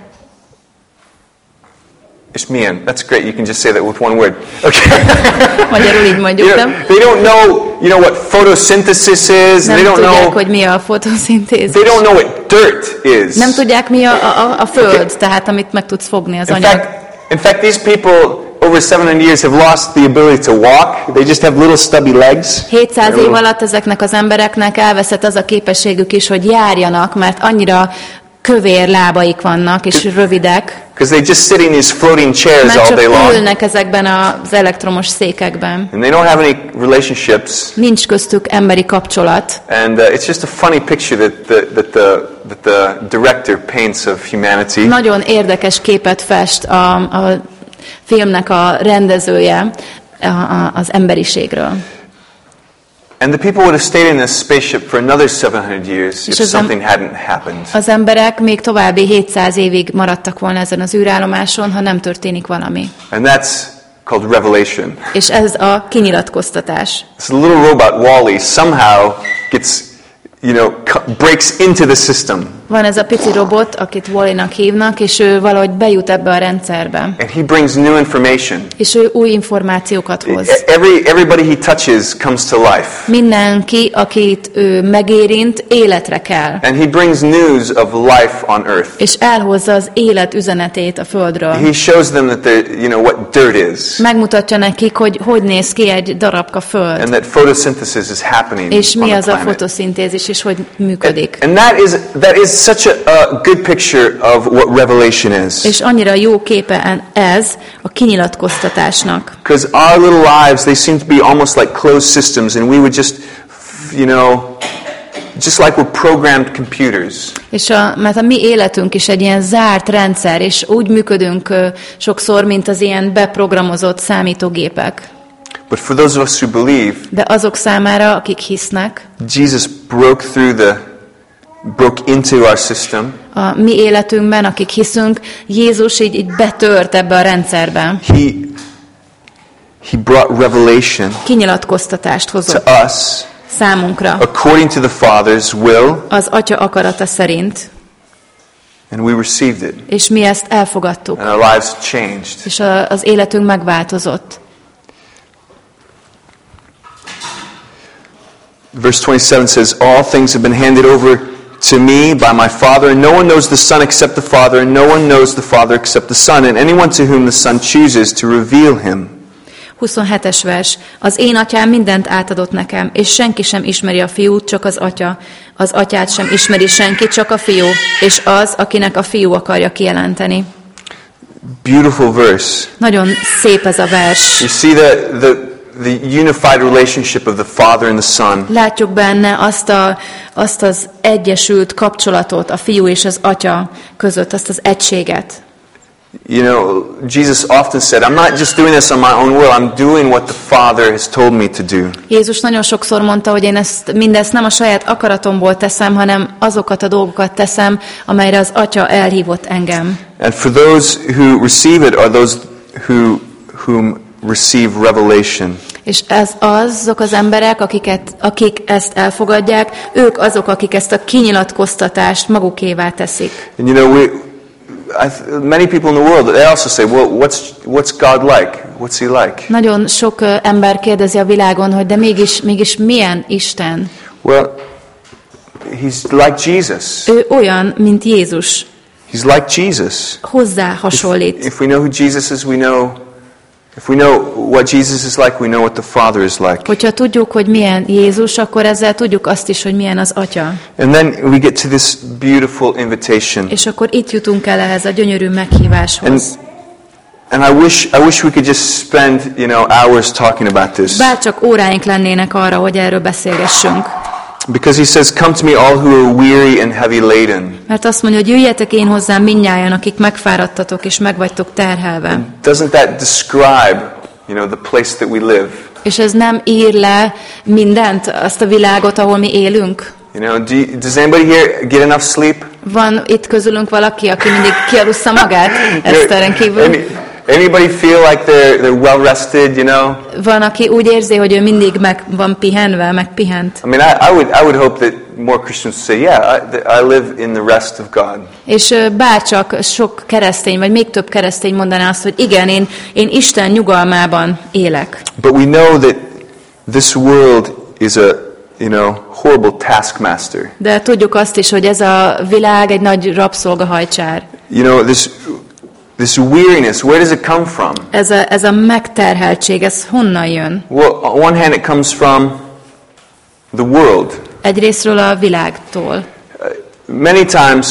Ishmian. That's great. You can just say that with one word. Okay. Magyarul így You mondjuk, know, nem? they don't know, you know, what photosynthesis is. Nem they don't tudják, know. hogy mi a fotoszintézis. They don't know what dirt is. Nem tudják, mi a, a, a föld, Okay. tehát amit meg tudsz fogni az In anyag. fact, in fact, these people over 700 years have lost the ability to walk. They just have little stubby legs. 700 They're év alatt ezeknek az embereknek elveszett az a képességük is, hogy járjanak, mert annyira kövér lábaik vannak, és rövidek, Because they just sit in these floating chairs mert all day long. ülnek ezekben az elektromos székekben. And they don't have any relationships. Nincs köztük emberi kapcsolat. And uh, it's just a funny picture that the, that, the, that the director paints of humanity. Nagyon érdekes képet fest a, a filmnek a rendezője az emberiségről. And the people would have stayed in this spaceship for another 700 years if something hadn't happened. Az emberek még további 700 évig maradtak volna ezen az űrállomáson, ha nem történik valami. And that's called revelation. És ez a kinyilatkoztatás. This little robot Wally somehow gets, you know, breaks into the system, Van ez a pici robot, akit Wally-nak hívnak, és ő valahogy bejut ebbe a rendszerbe. and he brings new information. És ő új információkat hoz. Every, everybody he touches comes to life. Mindenki, akit ő megérint, életre kell. And he brings news of life on earth. És elhozza az élet üzenetét a Földről. He shows them that they you know what dirt is, Megmutatja nekik, hogy hogy néz ki egy darabka Föld. and that photosynthesis is happening És mi az a fotoszintézis, és hogy működik. And that is that is such a, a good picture of what revelation is. És annyira jó képe ez a kinyilatkoztatásnak. Because our little lives, they seem to be almost like closed systems, and we would just, you know, just like we're programmed computers. És a, mert a mi életünk is egy ilyen zárt rendszer, és úgy működünk sokszor, mint az ilyen beprogramozott számítógépek. But for those of us who believe, De azok számára, akik hisznek, Jesus broke through the, broke into our system. a mi életünkben, akik hiszünk, Jézus így, így betört ebbe a rendszerbe. He, he brought revelation Kinyilatkoztatást to hozott us számunkra according to the Father's will, az Atya akarata szerint, and we received it, és mi ezt elfogadtuk, and our lives changed. és a, az életünk megváltozott. Verse 27 says, All things have been handed over to me by my Father, and no one knows the Son except the Father, and no one knows the Father except the Son, and anyone to whom the Son chooses to reveal him. 27-es vers. Az én atyám mindent átadott nekem, és senki sem ismeri a fiút, csak az atya. Az atyát sem ismeri senki, csak a fiú, és az, akinek a fiú akarja kijelenteni. Beautiful verse. Nagyon szép ez a vers. You see the, the, the unified relationship of the Father and the Son. Látjuk benne azt, a, azt az egyesült kapcsolatot a fiú és az atya között, azt az egységet. You know, Jesus often said, I'm not just doing this on my own will, I'm doing what the Father has told me to do. Jézus nagyon sokszor mondta, hogy én ezt, mindezt nem a saját akaratomból teszem, hanem azokat a dolgokat teszem, amelyre az atya elhívott engem. And for those who receive it are those who, whom receive revelation. És ez azok az emberek, akiket, akik ezt elfogadják, ők azok, akik ezt a kinyilatkoztatást magukévá teszik. And you know, we, I, many people in the world, they also say, well, what's, what's God like? What's he like? Nagyon sok ember kérdezi a világon, hogy de mégis, mégis milyen Isten? Well, he's like Jesus. Ő olyan, mint Jézus. He's like Jesus. Hozzá hasonlít. If we know who Jesus is, we know. If we know what Jesus is like, we know what the Father is like. Hogyha tudjuk, hogy milyen Jézus, akkor ezzel tudjuk azt is, hogy milyen az Atya. And then we get to this beautiful invitation. És akkor itt jutunk el ehhez a gyönyörű meghíváshoz. And, and I wish I wish we could just spend, you know, hours talking about this. Bárcsak óráink lennének arra, hogy erről beszélgessünk. Because he says, Come to me all who are weary and heavy laden. Mert azt mondja, hogy jöjjetek én hozzám mindnyájan, akik megfáradtatok és meg vagytok terhelve. Doesn't that describe, you know, the place that we live? És ez nem ír le mindent, azt a világot, ahol mi élünk? You know, do you, does anybody here get enough sleep? Van itt közülünk valaki, aki mindig kialussza magát Eszteren kívül? Any, anybody feel like they're, they're well rested, you know? Van, aki úgy érzi, hogy ő mindig meg van pihenve, meg pihent. I mean, I, I, would, I would hope that more Christians say, yeah, I, I live in the rest of God. És bárcsak sok keresztény, vagy még több keresztény mondaná azt, hogy igen, én, én Isten nyugalmában élek. But we know that this world is a, you know, horrible taskmaster. De tudjuk azt is, hogy ez a világ egy nagy rabszolgahajcsár. You know, this, this weariness, where does it come from? Ez a, ez a megterheltség, ez honnan jön? Well, on one hand, it comes from the world. Egyrésztről a világtól. Many times,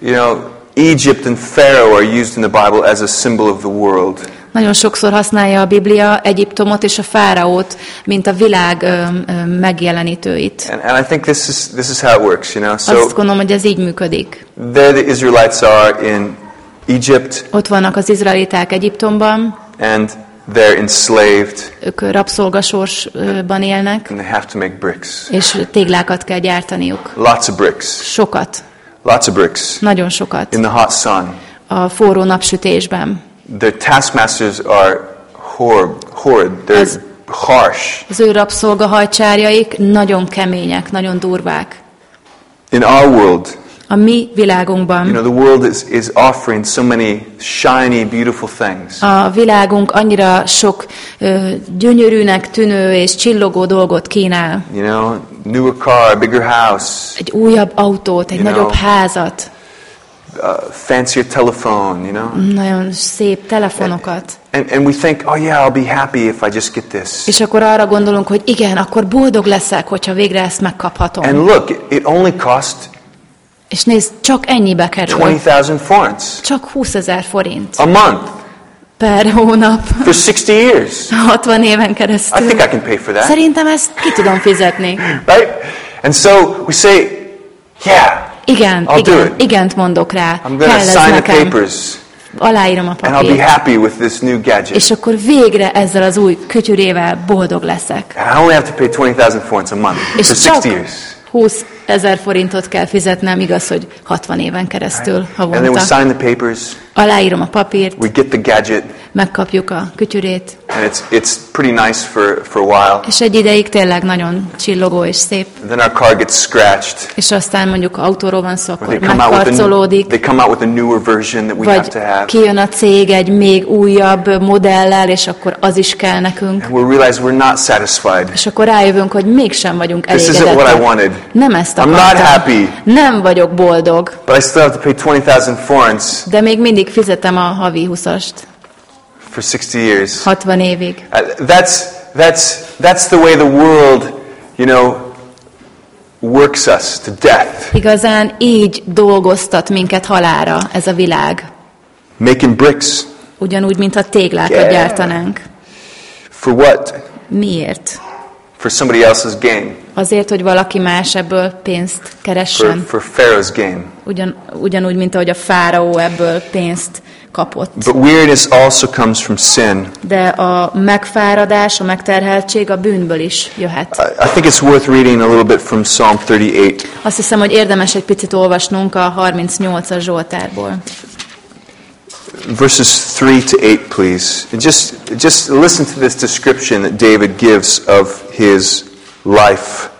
you know, Egypt and Pharaoh are used in the Bible as a symbol of the world. Nagyon sokszor használja a Biblia Egyiptomot és a fáraót, mint a világ ö, ö, megjelenítőit. And, and I think this is, this is how it works, you know. Azt So gondolom, hogy ez így működik. there the Israelites are in Egypt, Ott vannak az izraeliták Egyiptomban, and they're enslaved, ők rabszolgasorsban élnek, and they have to make bricks. és téglákat kell gyártaniuk. Lots of bricks. Sokat, Lots of bricks. nagyon sokat. In the hot sun. A forró napsütésben. The taskmasters are horrid. horrid. They're Az- harsh. Az ő rabszolgahajcsárjaik nagyon kemények, nagyon durvák. In our world, A mi you világunkban know, the world is, is offering so many shiny, beautiful things. a világunk annyira sok ö, gyönyörűnek tűnő és csillogó dolgot kínál. You know, newer car, bigger house, Egy újabb autót, egy You nagyobb know. házat, uh, fancier telephone, you know. nagyon szép telefonokat. And, and we think, oh yeah, I'll be happy if I just get this. És akkor arra gondolunk, hogy igen, akkor boldog leszek, hogyha végre ezt megkaphatom. And look, it only cost És nézd, csak ennyibe kerül. 20,000 forints Csak 20 ezer forint a month per hónap, for 60 years. 60 éven I keresztül. think I can pay for that, Szerintem ezt ki tudom fizetni. right? And so we say, yeah, Igen, I'll do igen, it. igent mondok rá. I'm going Kell sign the nekem. papers, Aláírom a and I'll be papírt. happy with this new gadget. És akkor végre ezzel az új kütyürével boldog leszek. And I only have to pay 20,000 forints a month És for csak 60 years. 20 ezer forintot kell fizetnem, igaz, hogy 60 éven keresztül havonta. Aláírom a papírt, we get the gadget, megkapjuk a kütyürét, and it's, it's pretty nice for, for a while. és egy ideig tényleg nagyon csillogó és szép. And then our car gets scratched. És aztán mondjuk autóról van szó, Or akkor megkarcolódik, they come out with a newer version that we have to have. kijön a cég egy még újabb modellel, és akkor az is kell nekünk. And we'll realize we're not satisfied. És akkor rájövünk, hogy mégsem vagyunk This isn't what I elégedettek. wanted. Nem ezt I'm not akartam. happy, Nem vagyok boldog, but I still have to pay 20,000 forints de még mindig fizetem a havi 20-ast. For 60 years. 60 évig. Uh, That's, that's, that's the way the world, you know, works us to death. Igazán így dolgoztat minket halára ez a világ. Making bricks. Ugyanúgy, mint a téglákat Yeah. gyártanánk. For what? Miért? For somebody else's gain. Azért, hogy valaki más ebből pénzt For, keressen. for Pharaoh's gain. Ugyan, ugyanúgy, mint ahogy a fáraó ebből pénzt kapott. But weariness also comes from sin. De a megfáradás, a megterheltség a bűnből is jöhet. I think it's worth reading a little bit from Psalm 38. Azt hiszem, hogy érdemes egy picit olvasnunk a 38-as Zsoltárból. verses 3 to 8, please. And just, just listen to this description that David gives of his life.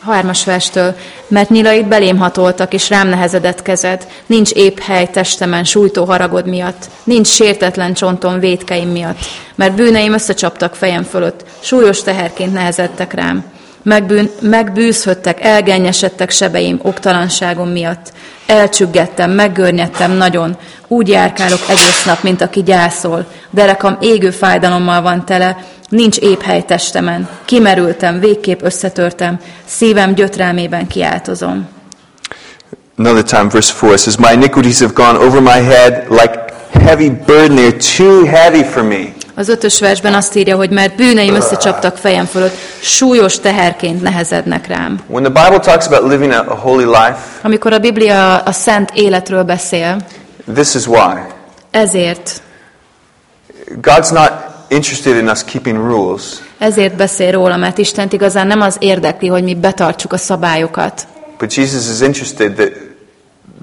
Hármas verstől, mert nyilaid belém hatoltak, és rám nehezedett kezed. Nincs épp hely testemen sújtó haragod miatt. Nincs sértetlen csontom védkeim miatt. Mert bűneim összecsaptak fejem fölött, súlyos teherként nehezedtek rám. Megbűn, megbűzhöttek, elgennyesedtek sebeim oktalanságom miatt. Elcsüggettem, meggörnyedtem nagyon. Úgy járkálok egész nap, mint aki gyászol. Derekam égő fájdalommal van tele, nincs épp hely testemen. Kimerültem, végképp összetörtem, szívem gyötrelmében kiáltozom. Another time, verse 4 says, My iniquities have gone over my head like heavy burden. They're too heavy for me. Az ötös versben azt írja, hogy mert bűneim összecsaptak fejem fölött, súlyos teherként nehezednek rám. When the Bible talks about living a, holy life, Amikor a Biblia a szent életről beszél, this is why. ezért, God's not interested in us keeping rules. ezért beszél róla, mert Istent igazán nem az érdekli, hogy mi betartsuk a szabályokat, But Jesus is interested that,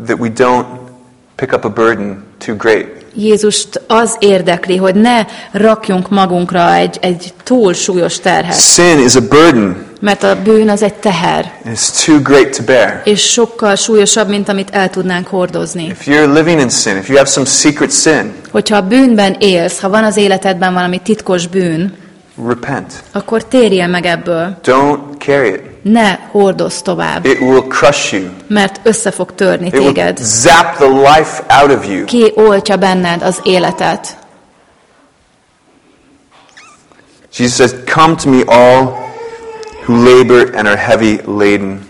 that we don't pick up a burden too great. Jézust az érdekli, hogy ne rakjunk magunkra egy, egy túl súlyos terhet, Sin is a burden, mert a bűn az egy teher, it's too great to bear. és sokkal súlyosabb, mint amit el tudnánk hordozni. If you're living in sin, if you have some secret sin, Hogyha a bűnben élsz, ha van az életedben valami titkos bűn, repent. akkor térjél meg ebből. Don't carry it. Ne hordozz tovább, It will crush you. mert össze fog törni It will téged. zap the life out of you. Ki oltja benned az életet. Jesus says, Come to me, all who labor and are heavy laden.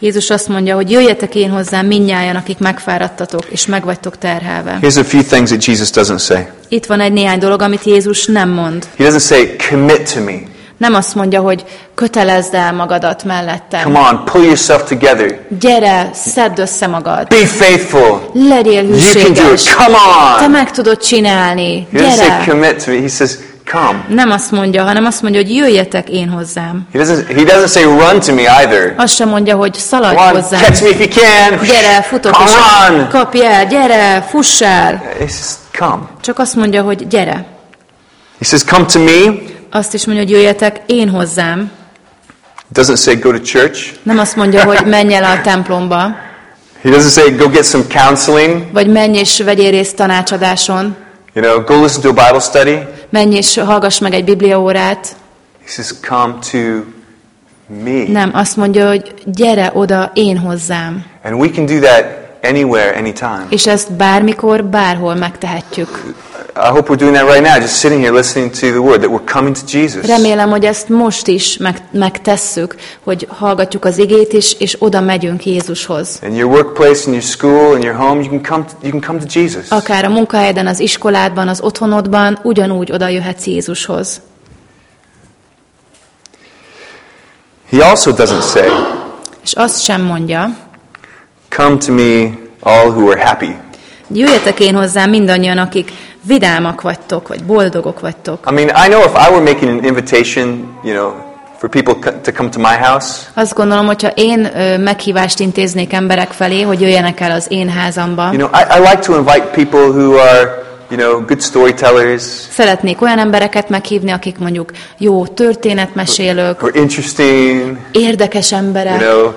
Jézus azt mondja, hogy jöjjetek én hozzám minnyájan, akik megfáradtatok, és meg vagytok terhelve. Here's a few things that Jesus doesn't say. Itt van egy néhány dolog, amit Jézus nem mond. He doesn't say, Commit to me. Nem azt mondja, hogy kötelezd el magadat mellettem. Come on, pull yourself together. Gyere, szedd össze magad. Be faithful. Legyél You can do it. hűséges. Come Te on. meg tudod csinálni. He doesn't say Gyere. commit to me. He says, Come. Nem azt mondja, hanem azt mondja, hogy jöjjetek én hozzám. He doesn't, he doesn't say run to me either. Azt sem mondja, hogy szaladj Come on, hozzám. catch me if you can. Gyere, futok Come és on. kapj el, gyere, fuss el. He says, Come. Csak azt mondja, hogy gyere. He says, Come to me. Azt is mondja, hogy jöjjetek én hozzám. Doesn't say go to church. Nem azt mondja, hogy menj el a templomba, He doesn't say go get some counseling. vagy menj és vegyél részt tanácsadáson, You know, go listen to a Bible study. menj és hallgass meg egy bibliaórát. He says, Come to me. Nem, azt mondja, hogy gyere oda én hozzám. And we can do that anywhere, anytime. És ezt bármikor, bárhol megtehetjük. I hope we're doing that right now, just sitting here listening to the word, that we're coming to Jesus. Remélem, hogy ezt most is meg, megtesszük, hogy hallgatjuk az igét is, és oda megyünk Jézushoz. In your workplace, in your school, in your home, you can come to, you can come to Jesus. Akár a munkahelyeden, az iskoládban, az otthonodban, ugyanúgy oda jöhetsz Jézushoz. He also doesn't say, És azt sem mondja, Come to me, all who are happy. Jöjjetek én hozzám mindannyian, akik vidámak vagytok, vagy boldogok vagytok. I mean, I know if I were making an invitation, you know, for people to come to my house, Azt gondolom, hogyha én ö, meghívást intéznék emberek felé, hogy jöjjenek el az én házamba, you know, I, I like to invite people who are, you know, good storytellers, szeretnék olyan embereket meghívni, akik mondjuk jó történetmesélők, are interesting, érdekes you emberek, know,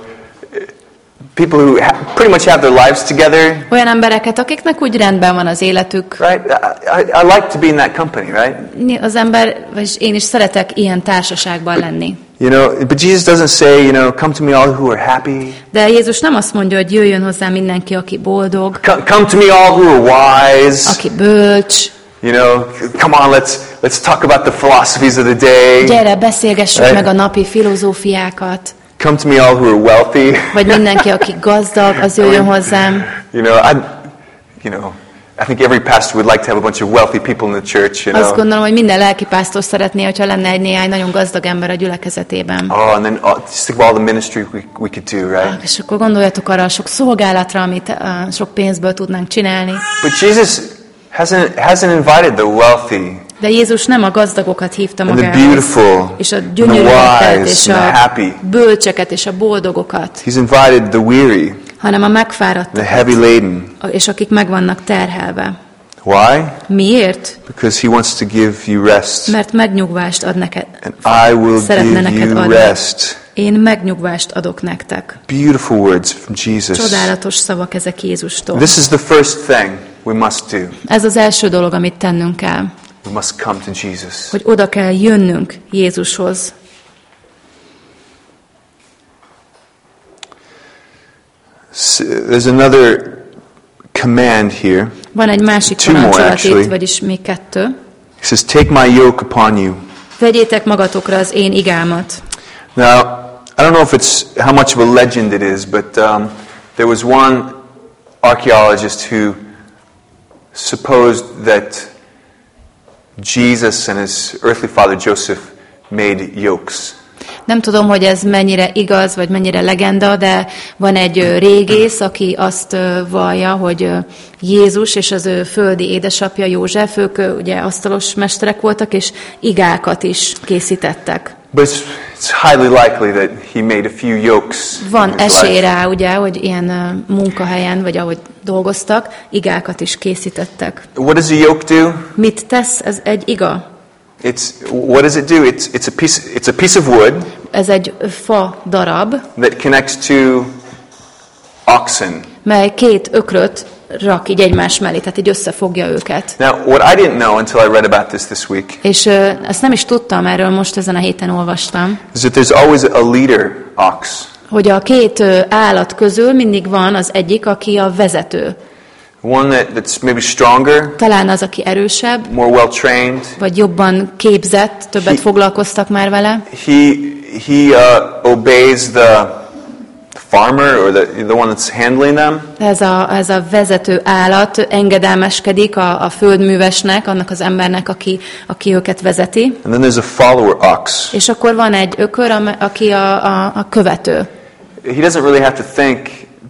people who pretty much have their lives together, olyan embereket, akiknek úgy rendben van az életük. right? I, I, I like to be in that company, right? Az ember, vagyis én is szeretek ilyen társaságban lenni. You know, but Jesus doesn't say, you know, come to me all who are happy. De Jézus nem azt mondja, hogy jöjjön hozzá mindenki, aki boldog, Come, come to me all who are wise. aki bölcs, You know, come on, let's let's talk about the philosophies of the day. gyere, beszélgessük Right. meg a napi filozófiákat, Come to me all who are wealthy. vagy mindenki, aki gazdag, az jöjjön hozzám. You know, I, you know, I think every pastor would like to have a bunch of wealthy people in the church. You Azt know. gondolom, hogy minden lelkipásztor szeretné, hogyha lenne egy néhány nagyon gazdag ember a gyülekezetében. Oh, and then oh, just think of all the ministry we, we could do, right? És akkor gondoljatok arra a sok szolgálatra, amit uh, sok pénzből tudnánk csinálni. But Jesus hasn't hasn't invited the wealthy De Jézus nem a gazdagokat hívta the magához, és a the gyönyörűeket, és the a bölcseket, és a boldogokat, He's invited the weary, hanem a the megfáradtak, heavy laden. és akik meg vannak terhelve. Why? Miért? Because he wants to give you rest. Mert megnyugvást ad neked. And I will Szeretne give neked you adni. rest. Én megnyugvást adok nektek. Beautiful words from Jesus. Csodálatos szavak ezek Jézustól. This is the first thing we must do. Ez az első dolog, amit tennünk kell, We must come to Jesus. hogy oda kell jönnünk Jézushoz. S- There's another command here. Van egy másik Two more, parancsolat actually. itt, vagyis még kettő. He says, Take my yoke upon you. Vegyétek magatokra az én igámat. Now, I don't know if it's how much of a legend it is, but um, there was one archaeologist who supposed that Jesus and his earthly father Joseph made yokes. Nem tudom, hogy ez mennyire igaz, vagy mennyire legenda, de van egy régész, aki azt vallja, hogy Jézus és az ő földi édesapja József, ők ugye asztalos mesterek voltak, és igákat is készítettek. But it's, it's highly likely that he made a few yokes. Van esély rá, ugye, hogy ilyen munkahelyen, vagy ahogy dolgoztak, igákat is készítettek. What does a yoke do? Mit tesz ez egy iga? It's what does it do? It's it's a piece it's a piece of wood Ez egy fa darab, that connects to oxen. mely két ökröt rak így egymás mellé, tehát így összefogja őket. Now, what I didn't know until I read about this this week És ö, ezt nem is tudtam, erről most ezen a héten olvastam, is that there's always a leader ox. hogy a két állat közül mindig van az egyik, aki a vezető. One that, that's maybe stronger, Talán az, aki erősebb, more well trained. vagy jobban képzett, többet Ki- foglalkoztak már vele. He he uh, obeys the farmer or the the one that's handling them. Ez a, ez a vezető állat engedelmeskedik a, a földművesnek, annak az embernek, aki, aki őket vezeti. And then there's a follower ox. És akkor van egy ökör, aki a, a, a követő. He doesn't really have to think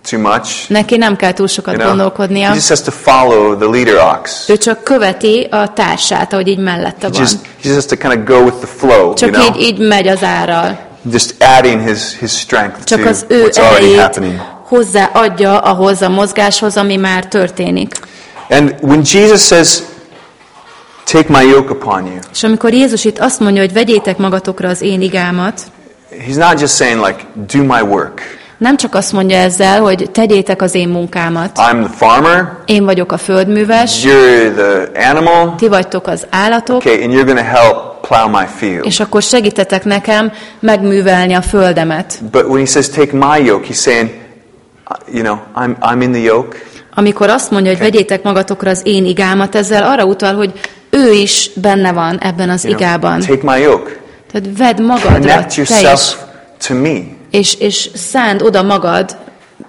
too much. Neki nem kell túl sokat You know? gondolkodnia. He just has to follow the leader ox. Ő csak követi a társát, ahogy így mellette He van. just, he just has to kind of go with the flow, you Csak know? így, így megy az árral. Just adding his, his strength Csak to az ő what's already happening. hozzáadja ahhoz a mozgáshoz, ami már történik. And when Jesus says, Take my yoke upon you, És amikor Jézus itt azt mondja, hogy vegyétek magatokra az én igámat, he's not just saying, like, do my work. Nem csak azt mondja ezzel, hogy tegyétek az én munkámat. I'm the farmer, Én vagyok a földműves, you're the animal, ti vagytok az állatok, okay, and you're going to help plow my field. és akkor segítetek nekem megművelni a földemet. But when he says, Take my yoke, he's saying, you know, I'm, I'm in the yoke. Amikor azt mondja, hogy vegyétek magatokra az én igámat, ezzel arra utal, hogy ő is benne van ebben az You know, igában. take my yoke. Tehát vedd magadra, Connect te is, yourself to me. És, és szánd oda magad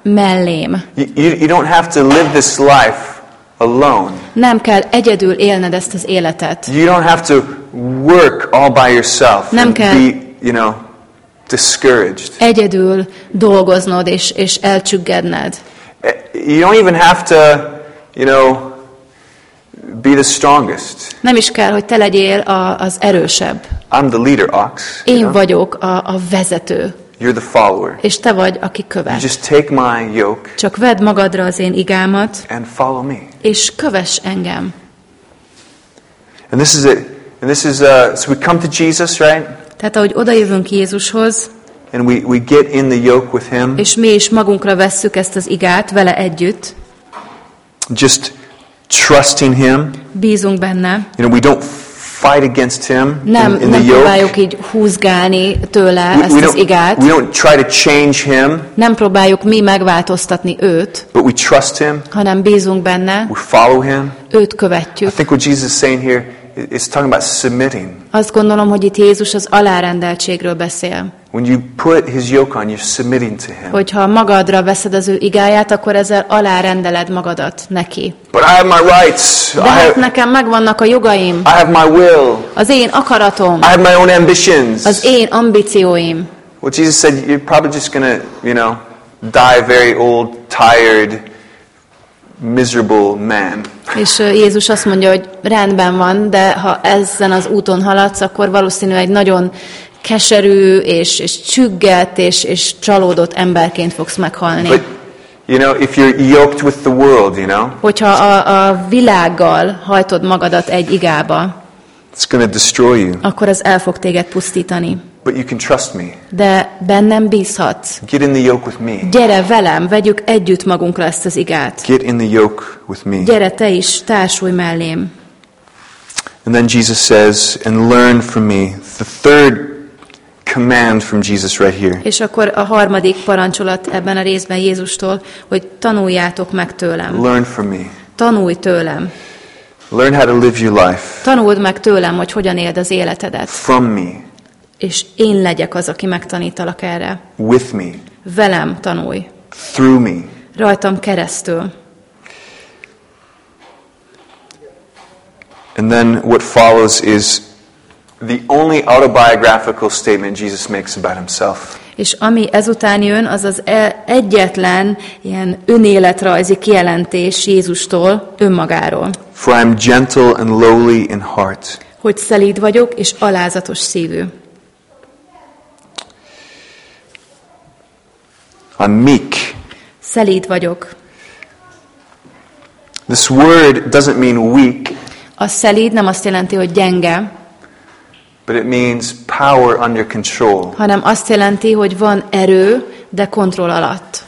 mellém. You, you, you don't have to live this life alone. Nem kell egyedül élned ezt az életet. You don't have to work all by yourself Nem kell. be, you know, discouraged. Egyedül dolgoznod és, és elcsüggedned. Eh, You don't even have to, you know, be the strongest. Nem is kell, hogy te legyél a, az erősebb. I'm the leader, ox. you Én know? vagyok a, a vezető, You're the follower. és te vagy, aki You követ. just take my yoke Csak vedd magadra az én igámat, and follow me. és kövess engem. And this is it. And this is uh, so we come to Jesus, right? Tehát ahogy odajövünk Jézushoz, And we, we get in the yoke with him. és mi is magunkra vesszük ezt az igát vele együtt, Just trusting him. bízunk benne, You know, we don't fight against him nem, in, in nem the próbáljuk yoke. így húzgálni tőle We, ezt we az igát, we don't try to change him, nem próbáljuk mi megváltoztatni őt, but we trust him. hanem bízunk benne, We follow him. őt I követjük. think what Jesus is saying here i- is talking about submitting. Azt gondolom, hogy itt Jézus az alárendeltségről beszél. When you put his yoke on, you're submitting to him. Hogyha magadra veszed az ő igáját, akkor ezzel alárendeled magadat neki. But I have my rights. De hát nekem megvannak a jogaim, I have my will. az én akaratom, I have my own ambitions. az én ambícióim. Well, Jesus said you're probably just to, you know, die very old, tired, miserable man. És Jézus azt mondja, hogy rendben van, de ha ezen az úton haladsz, akkor valószínűleg egy nagyon keserű és, és csügget és, és csalódott emberként fogsz meghalni. But You know, if you're yoked with the world, you know, Hogyha a, a világgal hajtod magadat egy igába, it's going to destroy you. akkor az el fog téged pusztítani. But you can trust me. De bennem bízhatsz. Get in the yoke with me. Gyere velem, vegyük együtt magunkra ezt az igát. Get in the yoke with me. Gyere te is, társulj mellém. And then Jesus says, and learn from me. The third command from Jesus right here. És akkor a harmadik parancsolat ebben a részben Jézustól, hogy tanuljátok meg tőlem. Learn from me. Tanulj tőlem. Learn how to live your life Tanuld meg tőlem, hogy hogyan éld az életedet. from me, És én legyek az, aki megtanítalak erre. with me, Velem tanulj. through me. Rajtam keresztül. And then what follows is the only autobiographical statement Jesus makes about himself. És ami ezután jön, az az e- egyetlen ilyen önéletrajzi kijelentés Jézustól önmagáról. For I am gentle and lowly in heart. Hogy szelíd vagyok és alázatos szívű. I'm meek. Szelíd vagyok. This word doesn't mean weak, A szelíd nem azt jelenti, hogy gyenge, but it means power under control. hanem azt jelenti, hogy van erő, de kontroll alatt.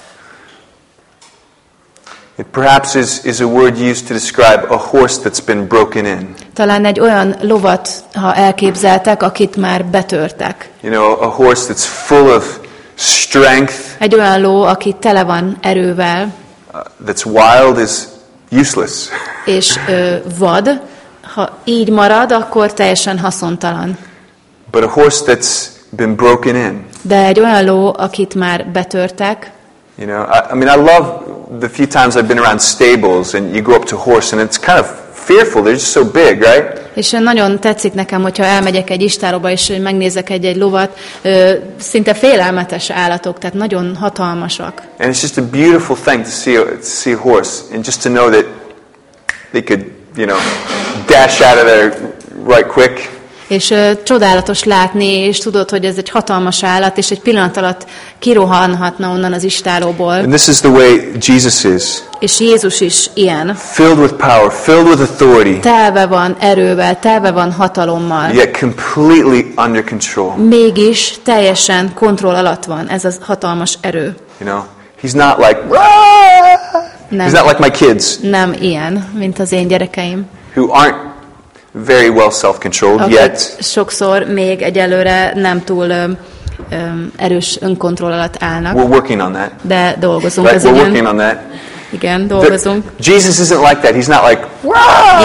It perhaps is, is a word used to describe a horse that's been broken in. Talán egy olyan lovat, ha elképzeltek, akit már betörtek. You know, a horse that's full of strength, Egy olyan ló, aki tele van erővel, uh, that's wild, is useless. és ö, vad. Ha így marad, akkor teljesen haszontalan. But a horse that's been broken in, De egy olyan ló, akit már betörtek, you know, I, I mean, I love the few times I've been around stables and you go up to a horse and it's kind of fearful. They're just so big, right? és nagyon tetszik nekem, hogyha elmegyek egy istáróba, és megnézek egy-egy lovat, ö, szinte félelmetes állatok, tehát nagyon hatalmasak. And it's just a beautiful thing to see to see a horse and just to know that they could, you know, dash out of there right quick. És ö, csodálatos látni, és tudod, hogy ez egy hatalmas állat, és egy pillanat alatt kirohanhatna onnan az istáróból. And this is the way Jesus is És Jézus is ilyen. filled with power, filled with authority, Telve van erővel, telve van hatalommal. yet completely under control. Mégis teljesen kontroll alatt van ez a hatalmas erő. You know, he's not like, "Rah!" Nem. he's not like my kids Nem ilyen, mint az én gyerekeim. who aren't very well self-controlled Akik yet. sokszor még egyelőre nem túl öm, erős önkontroll alatt állnak, We're working on that. de dolgozunk Right? az We're working on that. Igen, The- dolgozunk. Jesus isn't like that. He's not like!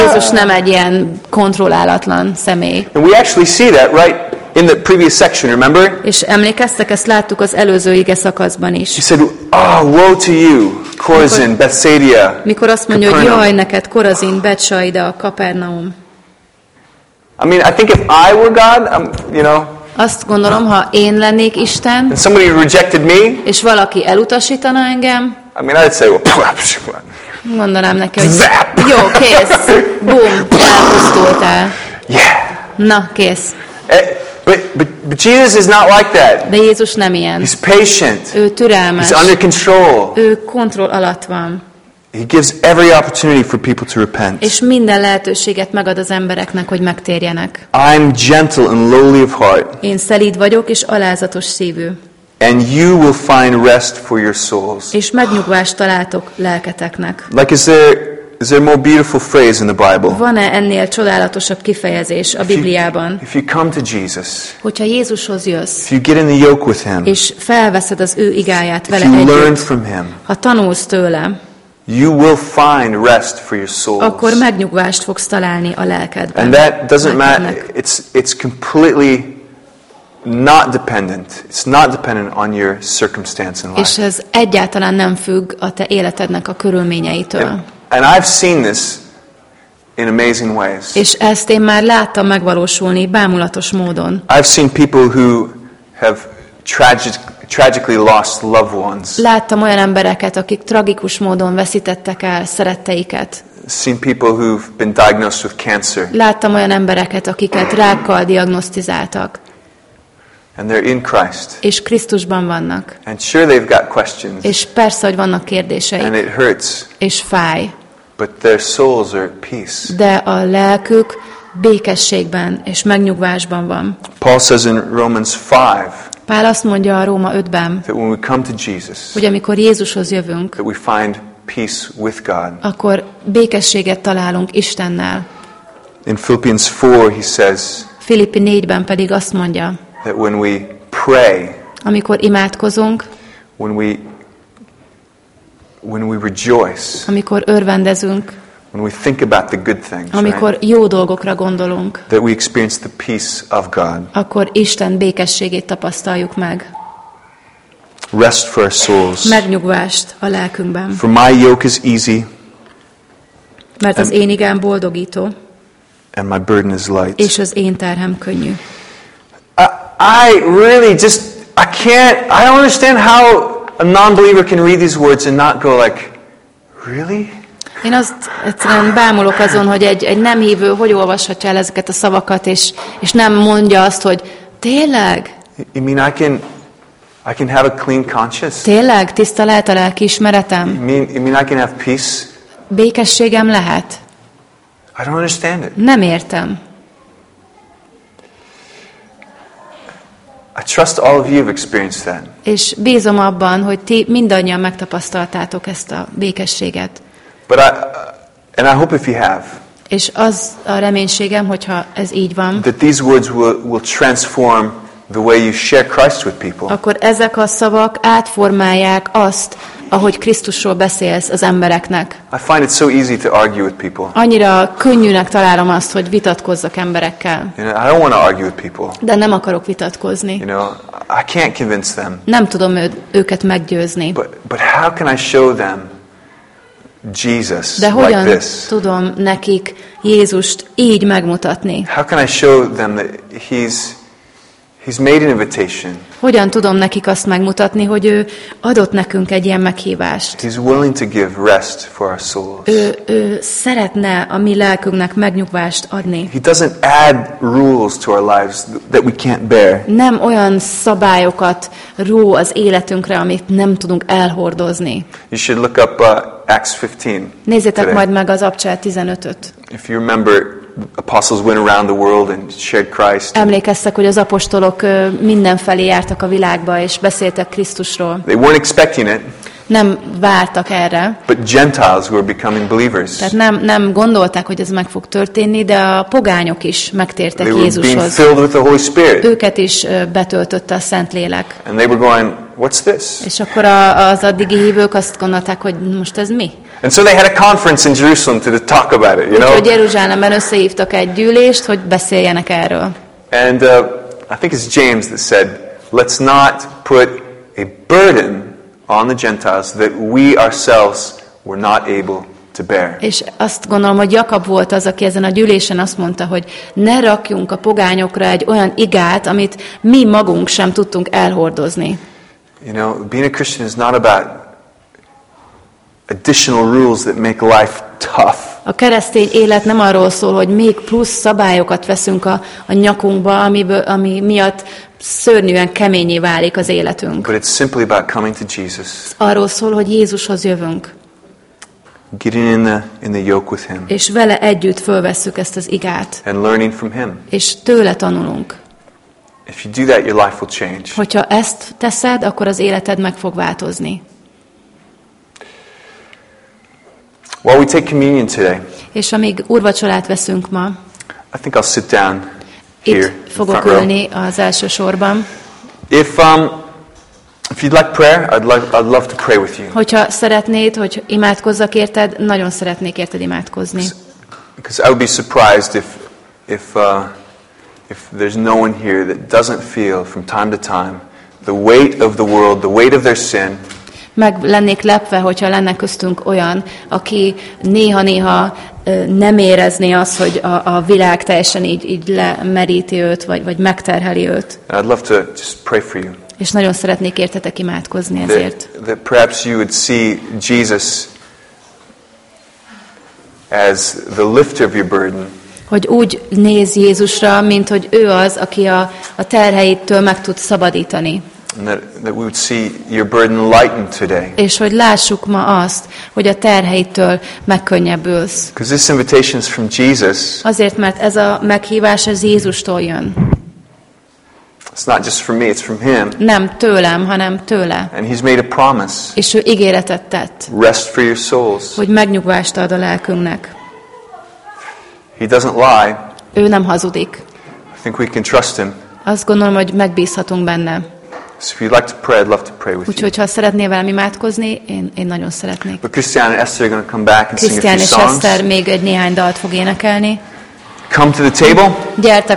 Jézus nem egy ilyen kontrollálatlan személy. And we actually see that right in the previous section, remember? És emlékeztek, ezt láttuk az előző ige szakaszban He is. said, Oh, woe to you, Chorazin, Bethsaida. Mikor azt mondja, hogy Capernaum." jaj, neked Korazin, Betsaida, Kapernaum. I mean, I think if I were God, um, you know, Azt gondolom, ha én lennék Isten, and somebody rejected me, és valaki elutasítana engem, I mean, I'd say, well, mondanám neki, hogy Zap! jó, kész, bum, elpusztultál. yeah. Na, kész. Eh, But, but, but Jesus is not like that. De Jézus nem ilyen. He's patient. Ő türelmes. He's under control. Ő kontroll alatt van. He gives every opportunity for people to repent. És minden lehetőséget megad az embereknek, hogy megtérjenek. I'm gentle and lowly of heart, Én szelíd vagyok, és alázatos szívű. and you will find rest for your souls. És megnyugvást találtok lelketeknek. Like, is there, is there more beautiful phrase in the Bible? Van-e ennél csodálatosabb kifejezés a If you, Bibliában? if you come to Jesus, Hogyha Jézushoz jössz, if you get in the yoke with Him, és felveszed az ő igáját if vele you learn együtt, from Him, ha tanulsz tőle, you will find rest for your souls. akkor megnyugvást fogsz találni a lelkedben. And that doesn't matter. It's, it's completely not dependent. It's not dependent on your circumstance in life. És ez egyáltalán nem függ a te életednek a körülményeitől. And I've seen this in amazing ways. És ezt én már láttam megvalósulni bámulatos módon. I've seen people who have tragic, tragically lost loved ones. Láttam olyan embereket, akik tragikus módon veszítettek el szeretteiket. Seen people who've been diagnosed with cancer. Láttam olyan embereket, akiket rákkal diagnosztizáltak. and they're in Christ. és Krisztusban vannak. And sure, they've got questions, És persze, hogy vannak and kérdéseik, it hurts, és fáj, but their souls are at peace. de a lelkük békességben és megnyugvásban van. Paul says in Romans 5 Pál azt mondja a Róma 5-ben, that when we come to Jesus, hogy amikor Jézushoz jövünk, that we find peace with God. akkor békességet találunk Istennel. In Philippians 4, he says Filippi 4-ben pedig azt mondja, that when we pray, amikor imádkozunk, when we when we rejoice, amikor örvendezünk, when we think about the good things, amikor right? jó dolgokra gondolunk, that we experience the peace of God. akkor Isten békességét tapasztaljuk meg. Rest for our souls. Megnyugvást a lelkünkben. For my yoke is easy Mert az én igám boldogító, and my burden is light. és az én terhem könnyű. I, I really just I can't I don't understand how a non-believer can read these words and not go like, really? Én azt egyszerűen bámulok azon, hogy egy, egy nem hívő hogy olvashatja el ezeket a szavakat, és, és nem mondja azt, hogy tényleg, You mean I can I can have a clean conscience? tényleg tiszta lehet a lelkiismeretem? You mean you mean I can have peace? Békességem lehet? I don't understand it. Nem értem. I trust all of you have experienced that. És bízom abban, hogy ti mindannyian megtapasztaltátok ezt a békességet. But I and I hope if you have És az a reménységem, hogyha ez így van, that these words will, will transform the way you share Christ with people. akkor ezek a szavak átformálják azt, ahogy Krisztusról beszélsz az embereknek. I find it so easy to argue with people. Annyira könnyűnek találom azt, hogy vitatkozzak emberekkel. You know, I don't want to argue with people. De nem akarok vitatkozni. You know, I can't convince them. Nem tudom ő, őket meggyőzni. But but how can I show them Jesus De like hogyan this? tudom nekik Jézust így megmutatni? How can I show them that he's he's made an invitation? Hogyan tudom nekik azt megmutatni, hogy ő adott nekünk egy ilyen meghívást? He's willing to give rest for our souls. Ő, ő szeretne a mi lelkünknek megnyugvást adni. He doesn't add rules to our lives that we can't bear. Nem olyan szabályokat ró az életünkre, amit nem tudunk elhordozni. You should look up uh, Acts 15. Nézzétek today. majd meg az Abcsel 15-öt. If you remember, apostles went around the world and shared Christ. Emlékeztek, hogy az apostolok mindenfelé jártak a világba, és beszéltek Krisztusról. They weren't expecting it, Nem vártak erre, but Gentiles were becoming believers. tehát nem, nem gondolták, hogy ez meg fog történni, de a pogányok is megtértek They were being Jézushoz. filled with the Holy Spirit. Őket is betöltötte a Szentlélek. And they were going, What's this? És akkor az addigi hívők azt gondolták, hogy most ez mi? And so they had a conference in Jerusalem to talk about it, you know? Úgyhogy Jeruzsálemben összehívtak egy gyűlést, hogy beszéljenek erről. And uh, I think it's James that said, Let's not put a burden on the Gentiles that we ourselves were not able to bear. És azt gondolom, hogy Jakab volt az, aki ezen a gyűlésen azt mondta, hogy ne rakjunk a pogányokra egy olyan igát, amit mi magunk sem tudtunk elhordozni. You know, being a Christian is not about additional rules that make life tough. A keresztény élet nem arról szól, hogy még plusz szabályokat veszünk a, a nyakunkba, amiből, ami miatt szörnyűen keményé válik az életünk. But it's simply about coming to Jesus, Arról szól, hogy Jézushoz jövünk, getting in the, in the yoke with Him, és vele együtt fölvesszük ezt az igát, and learning from Him. és tőle tanulunk. If you do that, your life will change. Hogyha ezt teszed, akkor az életed meg fog változni. While we take communion today, És amíg urvacsolát veszünk ma, I think I'll sit down here, itt fogok row. ülni az első sorban. If um, if you'd like prayer, I'd love I'd love to pray with you. Hogyha szeretnéd, hogy imádkozzak érted, nagyon szeretnék érted imádkozni. Because I would be surprised if if uh, if there's no one here that doesn't feel from time to time the weight of the world, the weight of their sin, Meg lennék lepve, hogyha lenne köztünk olyan, aki néha-néha nem érezné azt, hogy a, a világ teljesen így, így lemeríti őt, vagy, vagy megterheli őt. I'd love to just pray for you. És nagyon szeretnék értetek imádkozni ezért. That, that perhaps you would see Jesus as the lifter of your burden, hogy úgy néz Jézusra, mint hogy ő az, aki a, a terheitől meg tud szabadítani. És hogy lássuk ma azt, hogy a terheitől megkönnyebbülsz. This invitation is from Jesus. Azért, mert ez a meghívás az Jézustól jön. It's not just from me, it's from Him. Nem tőlem, hanem tőle. And He's made a promise És ő ígéretet tett, rest for your souls. hogy megnyugvást ad a lelkünknek. He doesn't lie. Ő nem hazudik. I think we can trust Him. Azt gondolom, hogy megbízhatunk benne. So if you'd like to pray, I'd love to pray with you. Úgyhogy, ha szeretnél velem imádkozni, én, én nagyon szeretnék. But Christian and Esther are going to come back and sing a few és songs. Eszter még egy néhány dalt fog énekelni. Come to the table. Gyertek